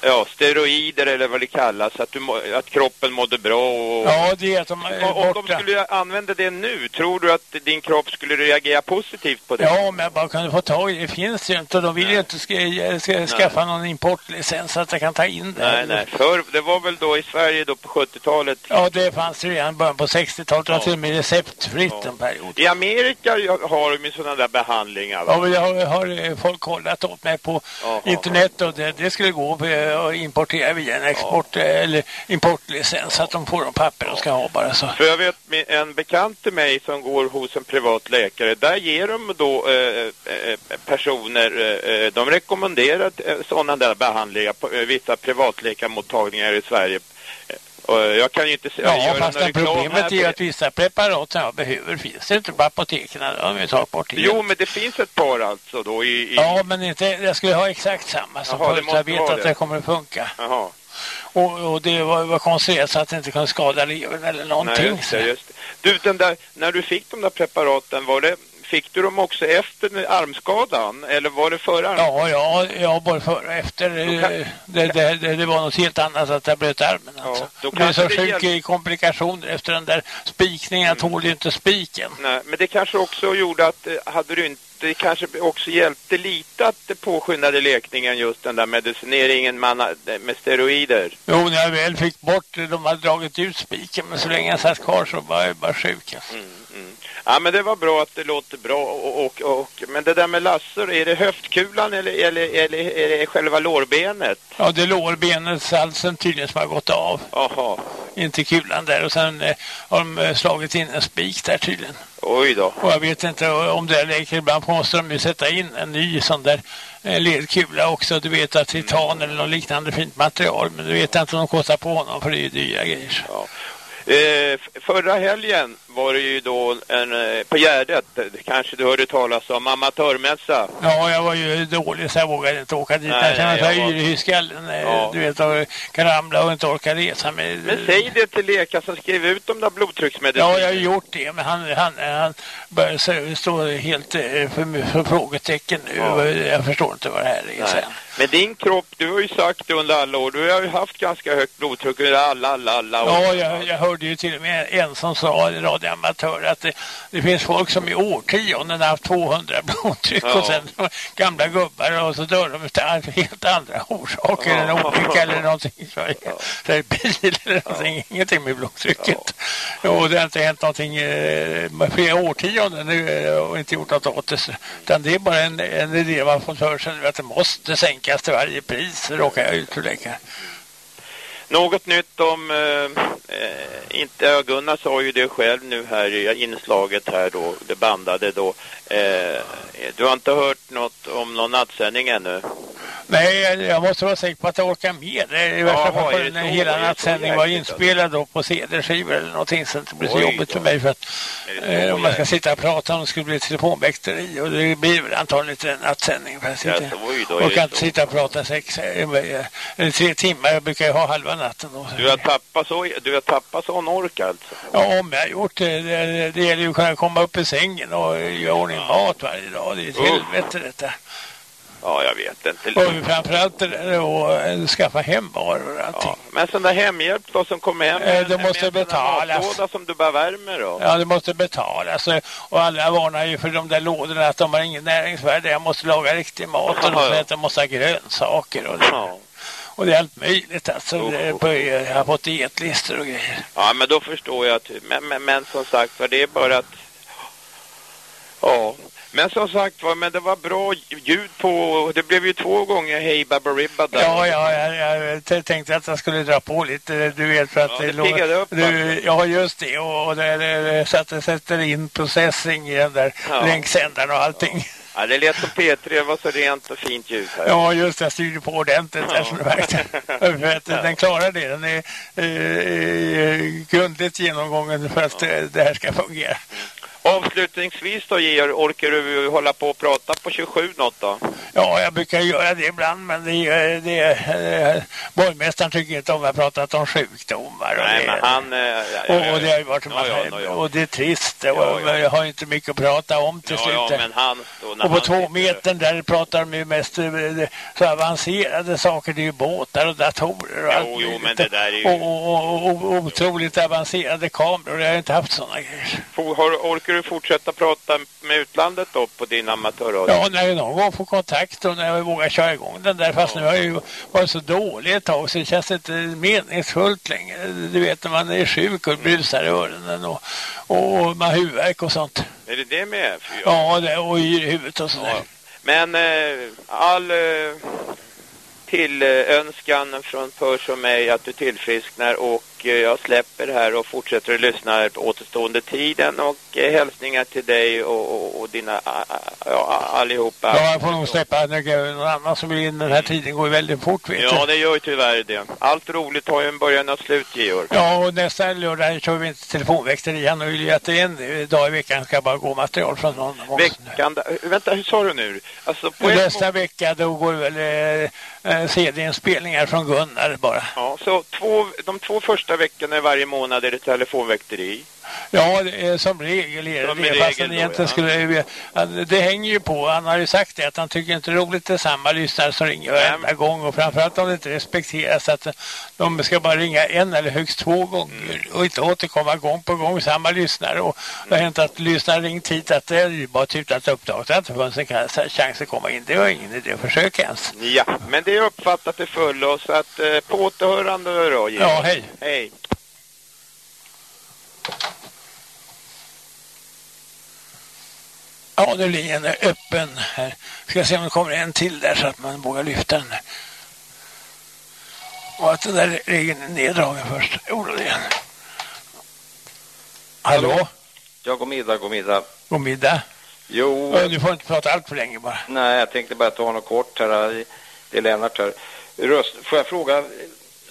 Speaker 10: ja, steroider eller vad det kallas, att, du, att kroppen mådde bra och...
Speaker 9: Ja, det är att de är
Speaker 10: Om de skulle använda det nu, tror du att din kropp skulle reagera positivt på det?
Speaker 9: Ja, jag bara kunde få tag i det. Finns ju inte. De vill ju inte ska, ska, skaffa någon importlicens så att jag kan ta in det.
Speaker 10: Nej, nej. För det var väl då i Sverige då på 70-talet.
Speaker 9: Ja, det fanns ju redan början på 60-talet. Det var till och med receptfritt en period.
Speaker 10: I Amerika har de ju sådana där behandlingar.
Speaker 9: Ja,
Speaker 10: Va?
Speaker 9: men jag har, har eh, folk kollat åt mig på
Speaker 10: Jaha.
Speaker 9: internet och det, det skulle gå eh, att importera via en export eh, eller importlicens så att de får de papper de ska ha bara så.
Speaker 10: För jag vet en bekant till mig som går hos en privat läkare, där ger de då eh, eh, personer, eh, de rekommenderar eh, sådana där behandlingar på eh, vissa privatläkarmottagningar i Sverige. Eh, jag kan ju inte se,
Speaker 9: Ja,
Speaker 10: göra
Speaker 9: fast det problemet är ju
Speaker 10: det.
Speaker 9: att vissa preparat som jag behöver finns inte på apoteken. Det de ju tagit bort igen.
Speaker 10: Jo, men det finns ett par alltså då i... i...
Speaker 9: Ja, men inte, jag skulle ha exakt samma som
Speaker 10: Jaha, det
Speaker 9: förut. Jag vet att
Speaker 10: det.
Speaker 9: det kommer att funka.
Speaker 10: Jaha.
Speaker 9: Och, och det var, var konstruerat så att det inte kunde skada levern eller någonting.
Speaker 10: Nej, just det, just det. Du, den där, när du fick de där preparaten, var det, fick du dem också efter armskadan? Eller var det före arm...
Speaker 9: Ja, ja, ja, både före och efter.
Speaker 10: kan-
Speaker 9: eh, Det, det, det, det var något helt annat att jag bröt armen. Alltså.
Speaker 10: då
Speaker 9: Jag blev så
Speaker 10: det
Speaker 9: sjuk i komplikationer efter den där spikningen. Jag tålde ju inte spiken.
Speaker 10: Nej, men det kanske också gjorde att, eh, hade du inte, det kanske också hjälpte lite att det påskyndade läkningen just den där medicineringen man, med steroider.
Speaker 9: Jo, när jag väl fick bort det, de hade dragit ut spiken. Men så länge jag satt kvar så var jag bara sjuk. Alltså.
Speaker 10: Mm, Ja, men det var bra att det låter bra. Och, och, och, men det där med lassor, är det höftkulan eller, eller, eller är det själva lårbenet?
Speaker 9: Ja, det är lårbenet, halsen tydligen som har gått av.
Speaker 10: Jaha.
Speaker 9: in till kulan där och sen eh, har de eh, slagit in en spik där tydligen.
Speaker 10: Oj då.
Speaker 9: Och jag vet inte om det läker. Ibland måste de ju sätta in en ny sån där eh, ledkula också. Du vet att titan eller något liknande fint material. Men du vet inte om de kostar på honom för det är ju dyra grejer.
Speaker 10: Ja. Eh, förra helgen var det ju då en, eh, på Gärdet, kanske du hörde talas om amatörmässa.
Speaker 9: Ja, jag var ju dålig så jag vågade inte åka dit.
Speaker 10: Nej,
Speaker 9: jag kände
Speaker 10: nej,
Speaker 9: mig
Speaker 10: jag var-
Speaker 9: i skallen. eh,
Speaker 10: Ja.
Speaker 9: Du vet, och kan ramla och inte orka resa mig.
Speaker 10: Men säg det till Leka som skrev ut de där blodtrycksmedicinerna.
Speaker 9: Ja, jag har gjort det, men han, han, han börjar stå helt eh, för, för frågetecken nu.
Speaker 10: Ja.
Speaker 9: Jag förstår inte vad det här är.
Speaker 10: Nej.
Speaker 9: sen.
Speaker 10: Men din kropp, du har ju sagt det under alla år, du har ju haft ganska högt blodtryck under alla, alla, alla år.
Speaker 9: Ja, jag, jag hörde ju till och med en som sa, en radioamatör, att det, det finns folk som i årtionden har haft 200 blodtryck
Speaker 10: Ja.
Speaker 9: och sen gamla gubbar och så dör de av helt andra orsaker,
Speaker 10: Ja.
Speaker 9: en olycka eller någonting. Så, det bil eller någonting, ingenting med blodtrycket. Och det har inte hänt någonting eh, med flera årtionden nu eh, och inte gjort något åt det. Utan det är bara en, en idé man fått för sig att det måste sänkas till varje pris, råkar jag ut ur läkare.
Speaker 10: Något nytt om, eh, eh, inte, ja, Gunnar sa ju det själv nu här i inslaget här då, det bandade då. Eh, du har inte hört något om någon nattsändning ännu?
Speaker 9: Nej, jag- måste vara säker på att jag orkar med det. I värsta fall
Speaker 10: är
Speaker 9: får
Speaker 10: det
Speaker 9: den
Speaker 10: så?
Speaker 9: hela nattsändningen
Speaker 10: jäkligt,
Speaker 9: inspelad då på CD-skivor eller någonting så det blir så
Speaker 10: Oj
Speaker 9: jobbigt
Speaker 10: då.
Speaker 9: för mig för att eh, om man ska sitta och prata om det skulle bli telefonväkteri och det blir väl antagligen en nattsändning för jag
Speaker 10: Ja,
Speaker 9: sitter,
Speaker 10: oj då,
Speaker 9: kan inte sitta och prata sex eh, eh, eller tre timmar. Jag brukar ju ha halva natten då.
Speaker 10: Du har tappat så, du har tappat sån ork alltså?
Speaker 9: Ja, om jag har gjort det. Det, det gäller ju att kunna komma upp i sängen och göra ordning mat varje dag. Det är ett
Speaker 10: Usch.
Speaker 9: helvete detta.
Speaker 10: Ja, jag vet inte.
Speaker 9: Och framförallt det där att skaffa hem varor och allting.
Speaker 10: Ja, men sån där hemhjälp då som kommer hem
Speaker 9: Eh, det
Speaker 10: med-
Speaker 9: måste
Speaker 10: med en
Speaker 9: betalas.
Speaker 10: matlåda som du bara värmer då?
Speaker 9: Ja, det måste betalas. Och alla varnar ju för de där lådorna att de har ingen näringsvärde. Jag måste laga riktig mat och säger att de måste ha grönsaker. Och det,
Speaker 10: Ja.
Speaker 9: Och det är allt möjligt alltså. Det är på, jag har fått dietlistor och grejer.
Speaker 10: Ja, men då förstår jag men, men, men som sagt var, det är bara att, ja. Men som sagt var, men det var bra ljud på, det blev ju två gånger Hej Baberiba där.
Speaker 9: Ja, ja, jag, jag tänkte att jag skulle dra på lite, du vet för att
Speaker 10: Ja, det
Speaker 9: lå-
Speaker 10: piggade upp,
Speaker 9: du, Ja, just det. Och, och det, det, det, så att det sätter in processing i den där
Speaker 10: Ja.
Speaker 9: länksändaren och allting.
Speaker 10: Ja, det lät som P3, det var så rent och fint ljud här.
Speaker 9: Ja, just det. Jag styrde på ordentligt
Speaker 10: Ja.
Speaker 9: som du märkte. För att den klarar det. Den är eh, grundligt genomgången för att eh, det här ska fungera.
Speaker 10: Avslutningsvis då Georg, orkar du hålla på och prata på 27 något då?
Speaker 9: Ja, jag brukar göra det ibland, men det, är- det, är, eh, borgmästaren tycker inte om att jag pratat om sjukdomar. Och
Speaker 10: Nej,
Speaker 9: det,
Speaker 10: men han... eh, ja,
Speaker 9: och, och det har ju varit
Speaker 10: Ja, ja, ja,
Speaker 9: och det är trist. Och
Speaker 10: Ja, ja.
Speaker 9: Jag har inte mycket att prata om till
Speaker 10: Ja,
Speaker 9: slut.
Speaker 10: ja, men han... Då,
Speaker 9: och på två metern där pratar de ju mest eh, så avancerade saker. Det är ju båtar och datorer och allt
Speaker 10: Jo, jo, men det där är ju...
Speaker 9: och, och, och, och otroligt avancerade kameror. Jag har inte haft sådana grejer.
Speaker 10: Har, orkar du fortsätta prata med utlandet då på din amatörradio?
Speaker 9: Ja, när jag någon gång får kontakt och när jag vågar köra igång den där. Fast nu har jag ju varit så dålig ett tag så det känns inte meningsfullt längre. Du vet när man är sjuk och brusar i öronen och, och man har huvudvärk och sånt.
Speaker 10: Är det det med?
Speaker 9: Ja, det, och yr i huvudet och sådär.
Speaker 10: Men eh, all eh, tillönskan från Pers och mig att du tillfrisknar och jag släpper här och fortsätter att lyssna på återstående tiden och eh, hälsningar till dig och, och, och dina ja, allihopa.
Speaker 9: Ja, jag får nog släppa någon annan som vill in. Den här tiden går ju väldigt fort vet
Speaker 10: Ja, det gör ju tyvärr det. Allt roligt har ju en början och slut, Georg.
Speaker 9: Ja, och nästa lördag kör vi inte telefonväxter igen och vill ju att det är en dag i veckan ska bara gå material från någon.
Speaker 10: Veckan, vänta, hur sa du nu? Alltså på ett
Speaker 9: Nästa vecka då går väl eh, eh, CD-inspelningar från Gunnar bara.
Speaker 10: Ja, så två, de två första veckorna varje månad är det telefonväkteri.
Speaker 9: Ja, det som regel är det det.
Speaker 10: regel
Speaker 9: Fast
Speaker 10: då,
Speaker 9: egentligen
Speaker 10: ja.
Speaker 9: skulle... Det hänger ju på. Han har ju sagt det att han tycker inte det är roligt det samma lyssnare som ringer varenda gång. Och framförallt om det inte respekteras att de ska bara ringa en eller högst två gånger. Och inte återkomma gång på gång samma lyssnare. Och det har hänt att lyssnare ringt hit att det är ju bara tutat upptaget. Det har inte funnits en chans- att komma in. Det var ingen idé att försöka ens.
Speaker 10: Ja, men det är uppfattat till fullo så att eh, på återhörande då, Georg.
Speaker 9: Ja, hej.
Speaker 10: Hej.
Speaker 9: Ja, nu linjen är öppen här. Ska se om det kommer en till där så att man vågar lyfta den. Och att den där regeln är neddragen först. Jo, det är Hallå?
Speaker 11: Ja, god middag, god middag.
Speaker 9: God middag.
Speaker 11: Jo.
Speaker 9: Ja, du får inte prata allt för länge bara.
Speaker 11: Nej, jag tänkte bara ta något kort här. Det är Lennart här. Röst, får jag fråga,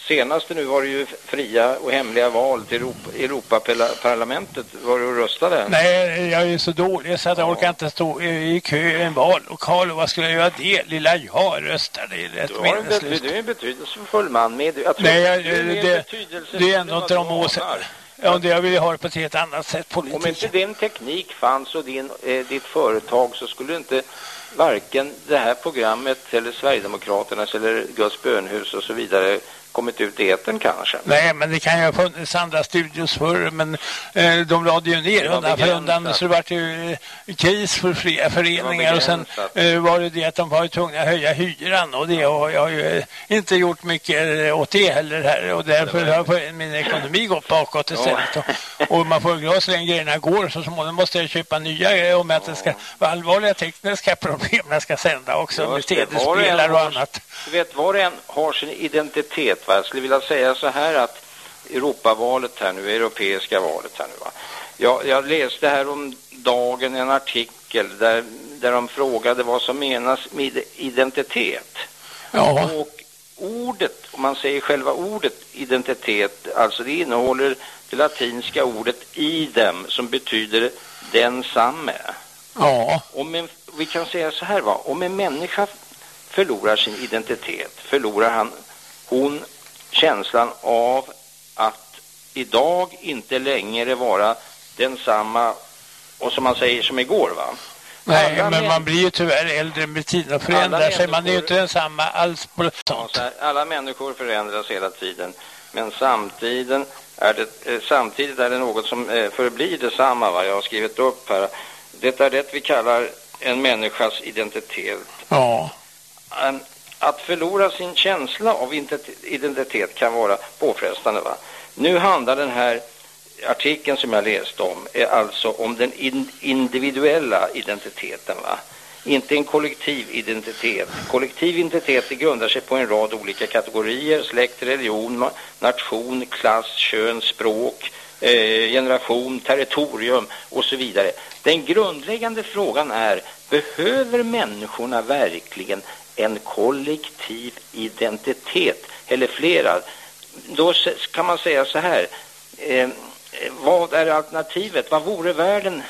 Speaker 11: senaste nu var det ju fria och hemliga val till Europa, Europaparlamentet. Var du och röstade?
Speaker 9: Nej, jag är så dålig så att jag orkar inte stå i kö i en vallokal. Och vad skulle jag göra det? Lilla jag röstade i rätt minneslöst.
Speaker 11: du är en betydelsefull man med. Jag tror
Speaker 9: Nej, jag, det,
Speaker 11: betydelsefull
Speaker 9: det är
Speaker 11: än
Speaker 9: ändå inte de åsikterna. Ja, det jag vill ha det på ett helt annat sätt politiskt.
Speaker 11: Om inte din teknik fanns och din, eh, ditt företag så skulle inte varken det här programmet eller Sverigedemokraternas eller Guds bönhus och så vidare kommit ut i etern kanske.
Speaker 9: Nej, men det kan ju ha funnits andra studios förr, men eh, de lade ju ner undan för undan så det var ju eh, kris för fria föreningar och sen eh, var det det att de var ju tvungna att höja hyran och det har jag ju eh, inte gjort mycket eh, åt det heller här och därför har min ekonomi gått bakåt istället och, och man får glada så länge grejerna går så småningom måste jag köpa nya om att det ska vara allvarliga tekniska [laughs] problem när jag ska sända också med
Speaker 11: var och
Speaker 9: CD-spelare och
Speaker 11: har-
Speaker 9: annat.
Speaker 11: Du vet, var och en har sin identitet. Va? Jag skulle vilja säga så här att Europavalet här nu, europeiska valet här nu va. Jag, jag läste här om dagen en artikel där, där de frågade vad som menas med identitet.
Speaker 9: Ja.
Speaker 11: Och ordet, om man säger själva ordet identitet, alltså det innehåller det latinska ordet idem som betyder densamme.
Speaker 9: Ja.
Speaker 11: Om en, vi kan säga så här va, om en människa förlorar sin identitet förlorar han, hon känslan av att idag inte längre vara densamma och som man säger som igår va.
Speaker 9: Nej,
Speaker 11: Alla
Speaker 9: men man blir ju tyvärr äldre med tiden och förändrar sig. Man är ju inte densamma alls på sånt.
Speaker 11: alla människor förändras hela tiden, men samtidigt är det, eh, samtidigt är det något som eh, förblir detsamma. Va? Jag har skrivit upp här. Det är det vi kallar en människas identitet.
Speaker 9: Ja.
Speaker 11: Att förlora sin känsla av identitet kan vara påfrestande. Va? Nu handlar den här artikeln som jag läste om är alltså om den in individuella identiteten. Va? Inte en kollektiv identitet. Kollektiv identitet grundar sig på en rad olika kategorier. Släkt, religion, nation, klass, kön, språk, eh, generation, territorium och så vidare. Den grundläggande frågan är, behöver människorna verkligen en kollektiv identitet eller flera? Då kan man säga så här, eh, vad är alternativet? Vad vore världen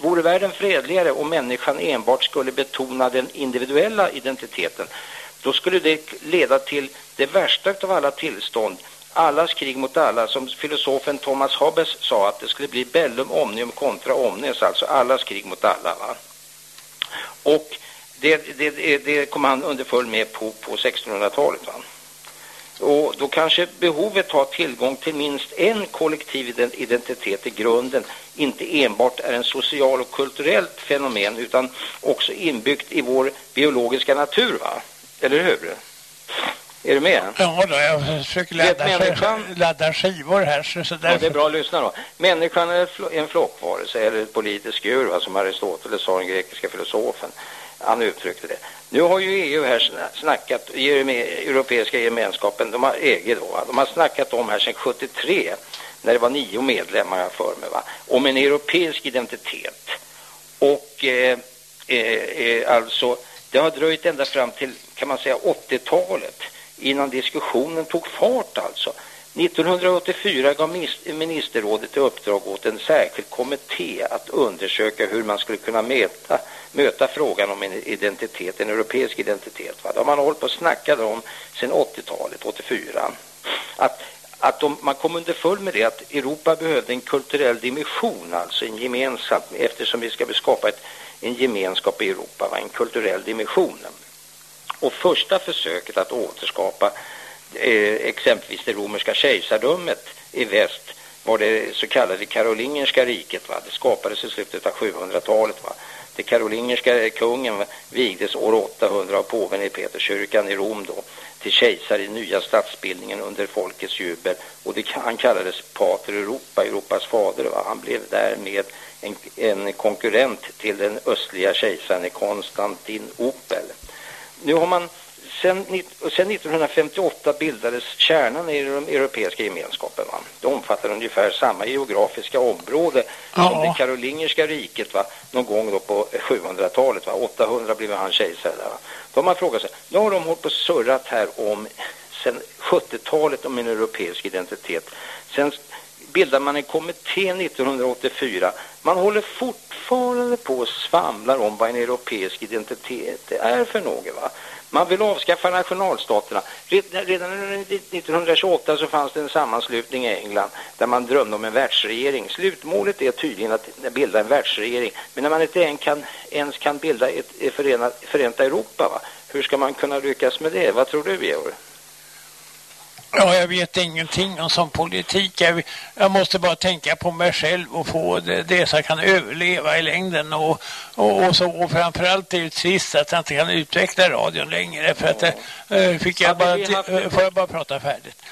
Speaker 11: Vore världen fredligare om människan enbart skulle betona den individuella identiteten, då skulle det leda till det värsta av alla tillstånd, allas krig mot alla, som filosofen Thomas Hobbes sa att det skulle bli bellum omnium kontra omnes, alltså allas krig mot alla. Va? Och det, det, det, kom han underfull med på, på 1600-talet. Va? Och då kanske behovet har tillgång till minst en kollektiv ident- identitet i grunden inte enbart är en social och kulturellt fenomen utan också inbyggt i vår biologiska natur va? Eller hur? Är du med?
Speaker 9: Ja, då, jag försöker ladda,
Speaker 11: människan-
Speaker 9: ladda skivor här. Så, så
Speaker 11: Ja, det är bra att lyssna då. Människan är en flockvarelse eller ett politiskt djur va, som Aristoteles sa, den grekiska filosofen. Han uttryckte det. Nu har ju EU här snackat, Europeiska gemenskapen, de har EG då, de har snackat om här sedan 73 när det var nio medlemmar jag för mig, va? om en europeisk identitet. Och eh, eh, eh alltså, det har dröjt ända fram till, kan man säga, 80-talet innan diskussionen tog fart alltså. 1984 gav ministerrådet i uppdrag åt en särskild kommitté att undersöka hur man skulle kunna mäta, möta frågan om en identitet, en europeisk identitet. Va? Det har man hållit på och snackat om sedan 80-talet, 84. Att, att de, man kom underfull med det att Europa behövde en kulturell dimension, alltså en gemensam, eftersom vi ska skapa ett, en gemenskap i Europa, va? en kulturell dimension. Och första försöket att återskapa eh, exempelvis det romerska kejsardömet i väst var det så kallade karolingerska riket. Va? Det skapades i slutet av 700-talet. Va? Det karolingerska kungen vigdes år 800 av påven i Peterskyrkan i Rom då till kejsare i nya statsbildningen under folkets jubel och det, han kallades Pater Europa, Europas fader. Va? Han blev därmed en, en konkurrent till den östliga kejsaren Konstantinopel. Nu har man Sen, och sen 1958 bildades kärnan i den europeiska gemenskapen. Va? Det omfattar ungefär samma geografiska område som
Speaker 9: Ja.
Speaker 11: det karolingerska riket va? någon gång då på 700-talet. Va? 800 blev han kejsare där. Va? Då har man frågat sig, nu har de hållit på och surrat här om sen 70-talet om en europeisk identitet. Sen bildade man en kommitté 1984. Man håller fortfarande på och svamlar om vad en europeisk identitet är för något. Va? Man vill avskaffa nationalstaterna. Redan, 1928 så fanns det en sammanslutning i England där man drömde om en världsregering. Slutmålet är tydligen att bilda en världsregering. Men när man inte kan, ens kan bilda ett, ett förenat, förenta Europa, va? hur ska man kunna lyckas med det? Vad tror du, Georg?
Speaker 9: Ja, jag vet ingenting om sån politik. Jag, jag måste bara tänka på mig själv och få det, det så jag kan överleva i längden. Och, och, och, så, och framförallt är det trist att jag inte kan utveckla radion längre. För att eh, fick jag bara, eh, får jag bara prata färdigt.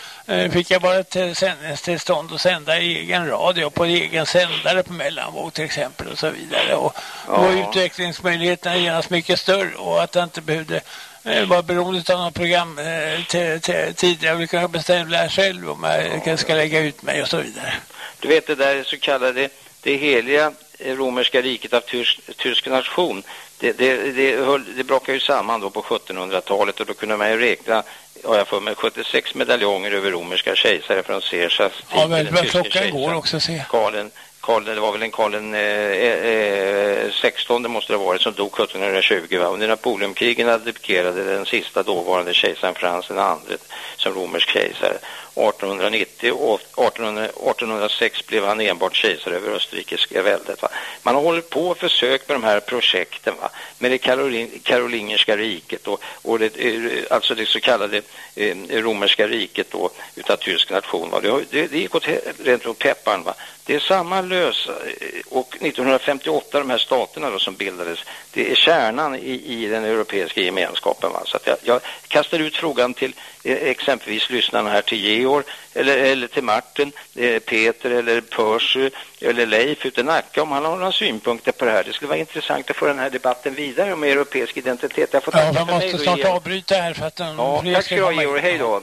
Speaker 9: Fick jag bara ett sändningstillstånd att sända i egen radio på egen sändare på mellanvåg till exempel och så vidare. Och, och utvecklingsmöjligheterna är genast mycket större och att jag inte behövde eh, vara beroende av något program eh, till, till, tidigare. Jag kunna bestämma själv om jag ska lägga ut mig och så vidare.
Speaker 11: Du vet det där så kallade det heliga eh, romerska riket av tysk, tysk nation. Det, det, det, höll, det brakade ju samman då på 1700-talet och då kunde man ju räkna, har jag för mig, 76 medaljonger över romerska kejsare från Caesars tid.
Speaker 9: Ja, men klockan går också se.
Speaker 11: Karlen, Karl, det var väl en Karl eh, eh, 16 det måste det ha varit som dog 1720 va? Under Napoleonkrigen abdikerade den sista dåvarande kejsaren Frans den andre som romersk kejsare. 1890 och 1800, 1806 blev han enbart kejsare över Österrikiska väldet. Va? Man har hållit på och försökt med de här projekten va? med det karolin, karolingerska riket och, och det, eh, alltså det så kallade eh, romerska riket då utav tysk nation. Va? Det, har- det, det gick åt rent åt pepparn. Va? Det är samma lösa eh, och 1958 de här staterna då som bildades det är kärnan i, i den europeiska gemenskapen. Va? Så att jag, jag kastar ut frågan till eh, exempelvis lyssnarna här till Georg eller, eller till Martin, eh, Peter eller Percy eller Leif ute i Nacka om han har några synpunkter på det här. Det skulle vara intressant att få den här debatten vidare om europeisk identitet. Jag får
Speaker 9: Ja, man måste snart avbryta här för att de
Speaker 11: Ja, tack
Speaker 9: ska
Speaker 11: du ha. Georg. Hej då.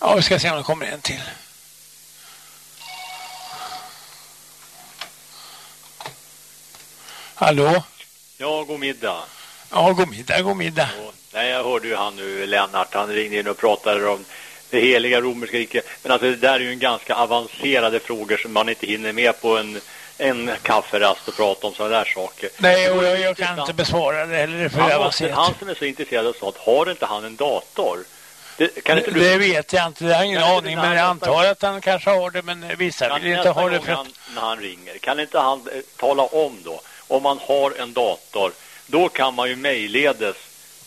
Speaker 9: Ja, vi ska se om det kommer en till. Hallå?
Speaker 12: Ja, god middag.
Speaker 9: Ja, god middag, god middag.
Speaker 12: Nej, jag hörde ju han nu, Lennart, han ringde in och pratade om det heliga romerska riket. Men alltså det där är ju en ganska avancerade frågor som man inte hinner med på en, en kafferast och prata om sådana där saker.
Speaker 9: Nej, och jag, jag kan inte besvara det heller, det för
Speaker 12: Han,
Speaker 9: avancerat.
Speaker 12: han som är så intresserad av sånt, har inte han en dator? Det, kan inte
Speaker 9: Det,
Speaker 12: du...
Speaker 9: det vet jag inte, jag har ingen
Speaker 12: inte
Speaker 9: aning,
Speaker 12: du
Speaker 9: men jag antar att han kanske har det, men vissa vill inte ha det för
Speaker 12: han, när han ringer, kan inte han eh, tala om då, om man har en dator, då kan man ju mejledes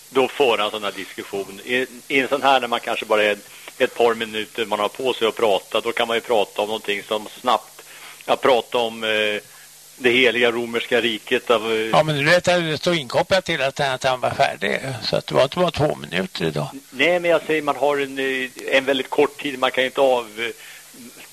Speaker 12: då föra en sån här diskussion. I, I en sån här när man kanske bara är ett par minuter man har på sig att prata, då kan man ju prata om någonting som snabbt, jag prata om eh, det heliga romerska riket av... eh,
Speaker 9: Ja, men du vet att det står inkopplat till att, att han var färdig, så att det var, det var två minuter idag.
Speaker 12: Nej, men jag säger man har en, eh, en väldigt kort tid. Man kan inte av, eh,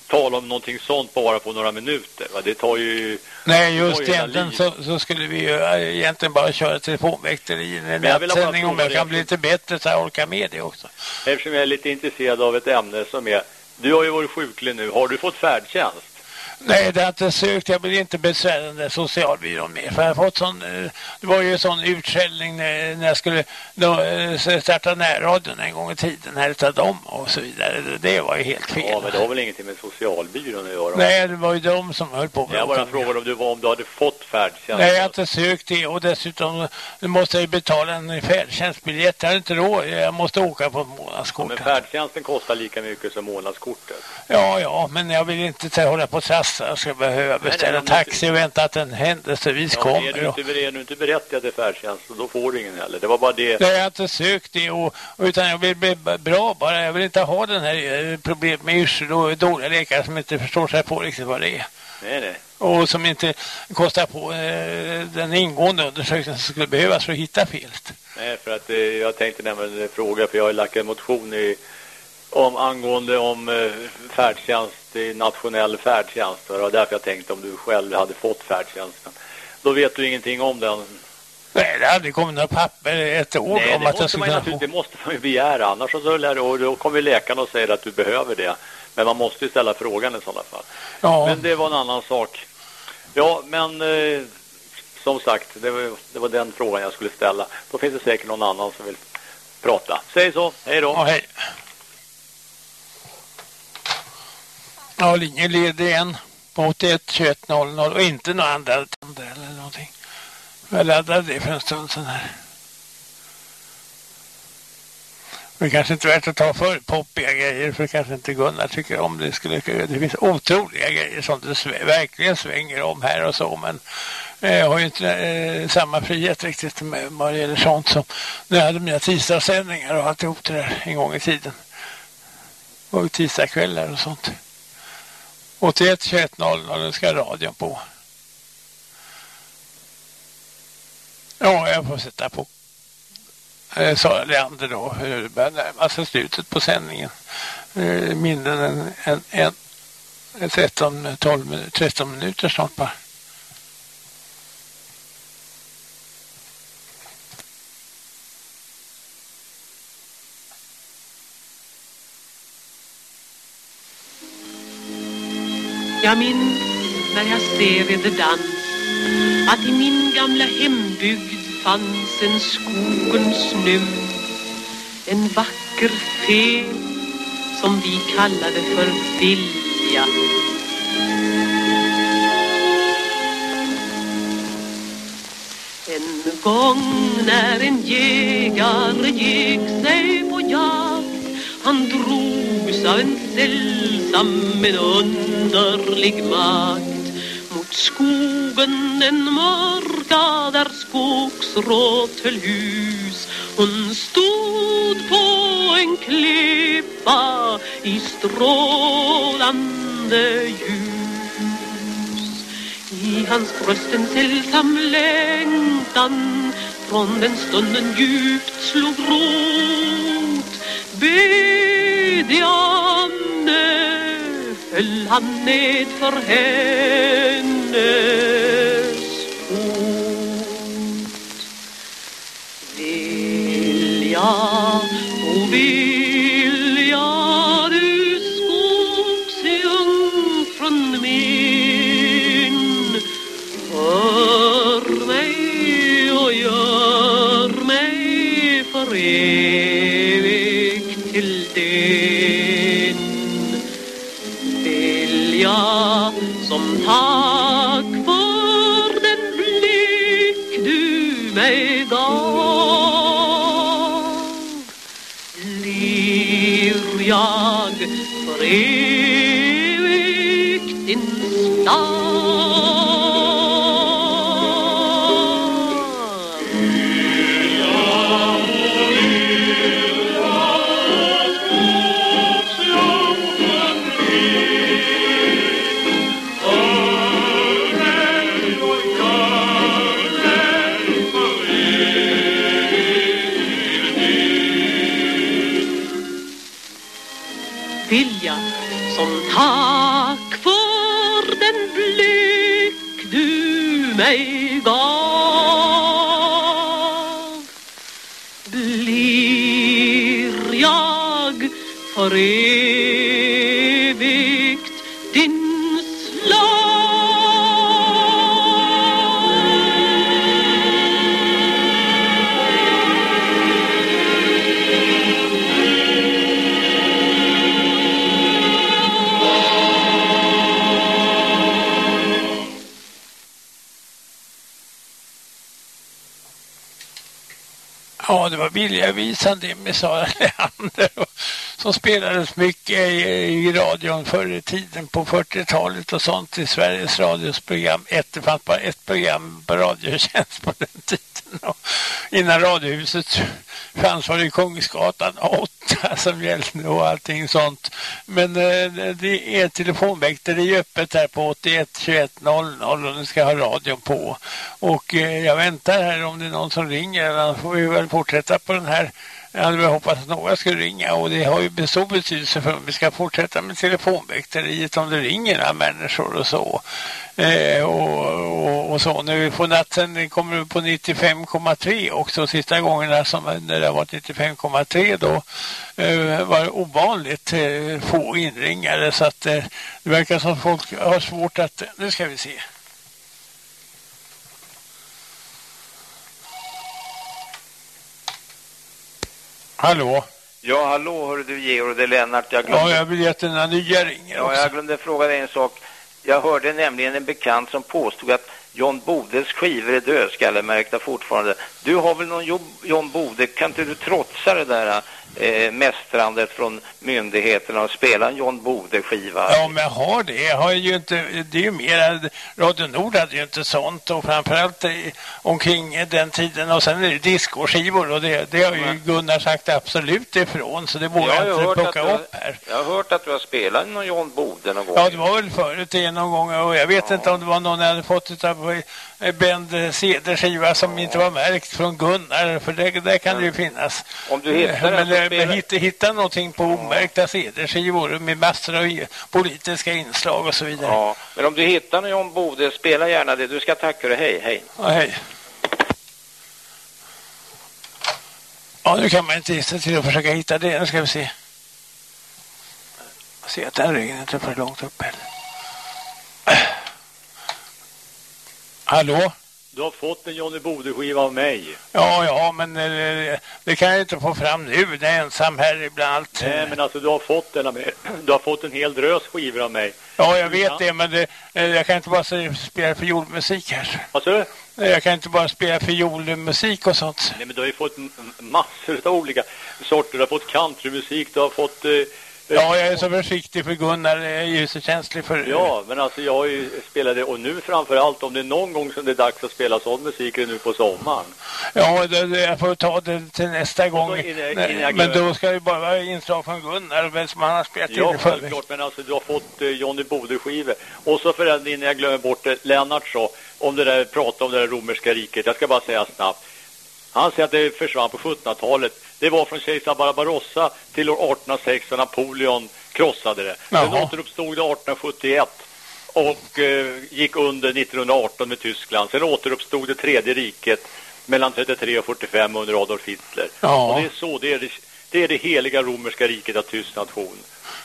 Speaker 12: tala om någonting sånt bara på några minuter. Va? Det tar ju...
Speaker 9: Nej, just egentligen så, så skulle vi ju äh, egentligen bara köra telefonväktare i en nätsändning om jag kan bli lite bättre så jag orkar med det också.
Speaker 12: Eftersom jag är lite intresserad av ett ämne som är... Du har ju varit sjuklig nu. Har du fått färdtjänst?
Speaker 9: Nej, det har inte sökt. Jag blir inte besvärande socialbyrån mer. För jag har fått sån, eh, det var ju en sån utskällning när, när jag skulle då, eh, starta närradion en gång i tiden här utav dem och så vidare. Det, var ju helt fel.
Speaker 12: Ja, men det har väl ingenting med socialbyrån att göra?
Speaker 9: Nej, det var ju de som höll på med
Speaker 12: Jag bara frågade om du, var, om du hade fått färdtjänst.
Speaker 9: Nej, jag har inte sökt det och dessutom måste jag ju betala en färdtjänstbiljett. Jag har inte råd. Jag måste åka på månadskort.
Speaker 12: Men färdtjänsten kostar lika mycket som månadskortet.
Speaker 9: Ja, ja, men jag vill inte hålla på och Jag ska behöva
Speaker 12: men-
Speaker 9: taxi och vänta att en händelsevis
Speaker 12: Ja, men är,
Speaker 9: kommer.
Speaker 12: du
Speaker 9: och-
Speaker 12: inte, är du inte berättigad till färdtjänst, då får du ingen heller. Det var bara det.
Speaker 9: Nej, jag har inte sökt det och, utan jag vill bli bra bara. Jag vill inte ha den här eh, problem med yrsel och dåliga läkare som inte förstår sig på riktigt vad det är.
Speaker 12: Nej, nej.
Speaker 9: Och som inte kostar på eh, den ingående undersökningen som skulle behövas för att hitta felet.
Speaker 12: Nej, för att eh, jag tänkte nämligen en fråga, för jag har lagt en motion i om, angående om eh, färdtjänst i nationell färdtjänst. Det var därför jag tänkte om du själv hade fått färdtjänsten. Då vet du ingenting om den.
Speaker 9: Nej, det hade kommit några papper ett år
Speaker 12: Nej,
Speaker 9: om
Speaker 12: det
Speaker 9: att jag
Speaker 12: måste
Speaker 9: skulle få.
Speaker 12: det måste man ju begära. Annars så lär, och då kommer läkaren och säger att du behöver det. Men man måste ju ställa frågan i sådana fall.
Speaker 9: Ja.
Speaker 12: Men det var en annan sak. Ja, men eh, som sagt, det var, det var den frågan jag skulle ställa. Då finns det säkert någon annan som vill prata. Säg så, hej då.
Speaker 9: Ja, hej. Ja, linjen leder igen på 81 21 00 och inte några andra tänder eller någonting. Jag laddade det för en stund sedan här. Det är kanske inte värt att ta för poppiga grejer för kanske inte Gunnar tycker om det. Skulle, det finns otroliga grejer som det verkligen svänger om här och så men eh, jag har ju inte eh, samma frihet riktigt med vad det gäller sånt som när jag hade mina tisdagssändningar och alltihop det där en gång i tiden. Och tisdagskvällar och sånt. 81 21 00 ska radion på. Ja, jag får sätta på. Eh, sa Leander då. hur Det börjar närma sig slutet på sändningen. Eh, mindre än en, en, en 13, 12, 13 minuter snart bara.
Speaker 13: Jag minns när jag ser det dans att i min gamla hembygd fanns en skogens nymph en vacker fe som vi kallade för Vilja. En gång när en jägare gick sig på jakt han drog av en sällsam men underlig makt. Mot skogen den mörka där skogsråt höll hus. Hon stod på en klippa i strålande ljus. I hans bröst en sällsam längtan från den stunden djupt slog rot bedjande föll han ned för hennes fot Vilja, och vilja som tack för den blick du mig gav. Blir jag för evigt din
Speaker 9: stad Viljavisan med Sara Leander som spelades mycket i, i radion förr i tiden på 40-talet och sånt i Sveriges Radios program. Ett, det fanns bara ett program på Radiotjänst på den tiden. Och innan Radiohuset fanns var det Kungsgatan 8 som gällde och allting sånt. Men eh, det är telefonväktare i öppet här på 81 21 00 och nu ska jag ha radion på. Och eh, jag väntar här om det är någon som ringer. Annars får vi väl fortsätta på den här jag hade väl hoppats att några skulle ringa och det har ju stor betydelse för om vi ska fortsätta med telefonväkteriet om det ringer några människor och så. Eh, och, och, och, så. Nu på natten kommer du på 95,3 också. Sista gångerna som när det har varit 95,3 då eh, var det ovanligt eh, få inringare så att eh, det verkar som folk har svårt att, nu ska vi se. Hallå?
Speaker 11: Ja, hallå, hör du Georg, det är Lennart. Jag
Speaker 9: glömde... Ja, jag vill den nya ringer
Speaker 11: Ja, jag glömde fråga dig en sak. Jag hörde nämligen en bekant som påstod att John Bodes skivor är dödskallemärkta fortfarande. Du har väl någon John Bode, kan inte du trotsa det där eh, mästrandet från myndigheterna och spela en John Bode-skiva.
Speaker 9: Ja, men jag har det. Jag har ju inte, det är ju mer, Radio Nord hade ju inte sånt och framförallt eh, omkring den tiden och sen är det diskoskivor och det, det har ju Gunnar sagt absolut ifrån så det vågar jag inte plocka upp här.
Speaker 11: Jag har hört att du har spelat någon John Bode någon gång.
Speaker 9: Ja, det var väl förut det någon gång och jag vet ja. inte om det var någon jag hade fått av Bend CD-skiva som ja. inte var märkt från Gunnar för det, det kan ja. det ju finnas.
Speaker 11: Om du hittar
Speaker 9: men, men hitta, hitta någonting på omärkta CD-skivor med massor av politiska inslag och så vidare.
Speaker 11: Ja, men om du hittar någon John Bode, spela gärna det. Du ska tacka dig. Hej, hej.
Speaker 9: Ja, hej. Ja, nu kan man inte gissa till att försöka hitta det. Nu ska vi se. Jag ser att den ryggen inte för långt upp heller. Hallå?
Speaker 12: Du har fått en Johnny Bode-skiva av mig.
Speaker 9: Ja, ja, men eh, det kan jag inte få fram nu. Det är ensam här ibland.
Speaker 12: Nej, men alltså du har fått en. Du har fått en hel drös skivor av mig.
Speaker 9: Ja, jag vet ja. det, men det, eh, jag kan inte bara spela fiolmusik här.
Speaker 12: Vad sa du?
Speaker 9: Jag kan inte bara spela fiolmusik och sånt.
Speaker 12: Nej, men du har ju fått massor av olika sorter. Du har fått countrymusik, du har fått... Eh,
Speaker 9: Ja, jag är så försiktig för Gunnar är ju så känslig för...
Speaker 12: Ja, men alltså jag har ju spelat det och nu framförallt om det är någon gång som det är dags att spela sån musik nu på sommaren.
Speaker 9: Ja, det, det, jag får ta det till nästa gång. Innan, innan men då ska det bara vara inslag från Gunnar, som han har spelat
Speaker 12: ja, in förväg. Ja, men alltså du har fått uh, Johnny Bode-skivor. Och så för den, innan jag glömmer bort det, Lennart sa om det där, prata om det där romerska riket. Jag ska bara säga snabbt. Han säger att det försvann på 1700-talet. Det var från kejsar Barbarossa till år 1806 när Napoleon krossade det. Jaha. Sen återuppstod det 1871 och eh, gick under 1918 med Tyskland. Sen återuppstod det tredje riket mellan 33 och 45 under Adolf Hitler. Ja. Och det är så, det är det, det är det heliga romerska riket av tysk nation.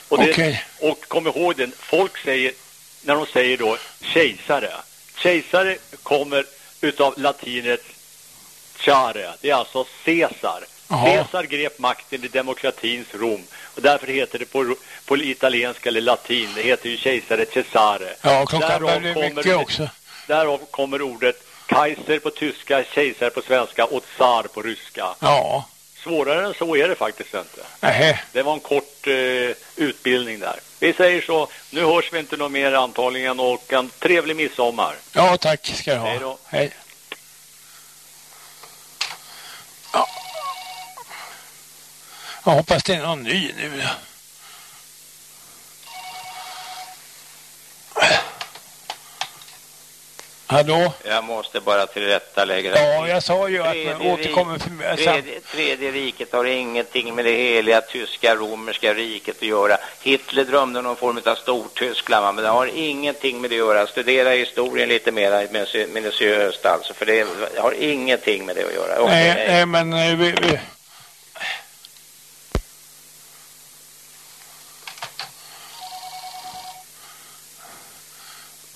Speaker 12: Och, det, okay. och kom ihåg det, folk säger, när de säger då kejsare. Kejsare kommer utav latinet Chare, det är alltså Caesar. Aha. Caesar grep makten i demokratins Rom och därför heter det på, på italienska eller latin, det heter ju kejsare Cesare.
Speaker 9: Ja, klockan blir mycket också.
Speaker 12: Därav kommer ordet kaiser på tyska, kejsare på svenska och tsar på ryska.
Speaker 9: Ja.
Speaker 12: Svårare än så är det faktiskt inte.
Speaker 9: Nähä.
Speaker 12: Det var en kort eh, utbildning där. Vi säger så, nu hörs vi inte något mer antagligen och en trevlig midsommar.
Speaker 9: Ja, tack ska du ha. Hej då. Hej. Ja. Jag hoppas det är någon ny nu. Hallå?
Speaker 11: Jag måste bara tillrättalägga det.
Speaker 9: Ja, jag sa ju tredje att man återkommer för
Speaker 11: tredje, tredje riket har ingenting med det heliga tyska romerska riket att göra. Hitler drömde om någon form av Stortyskland, men det har ingenting med det att göra. Studera historien lite mer minutiöst alltså, för det har ingenting med det att göra.
Speaker 9: Okay. Nej, nej, men eh, vi, vi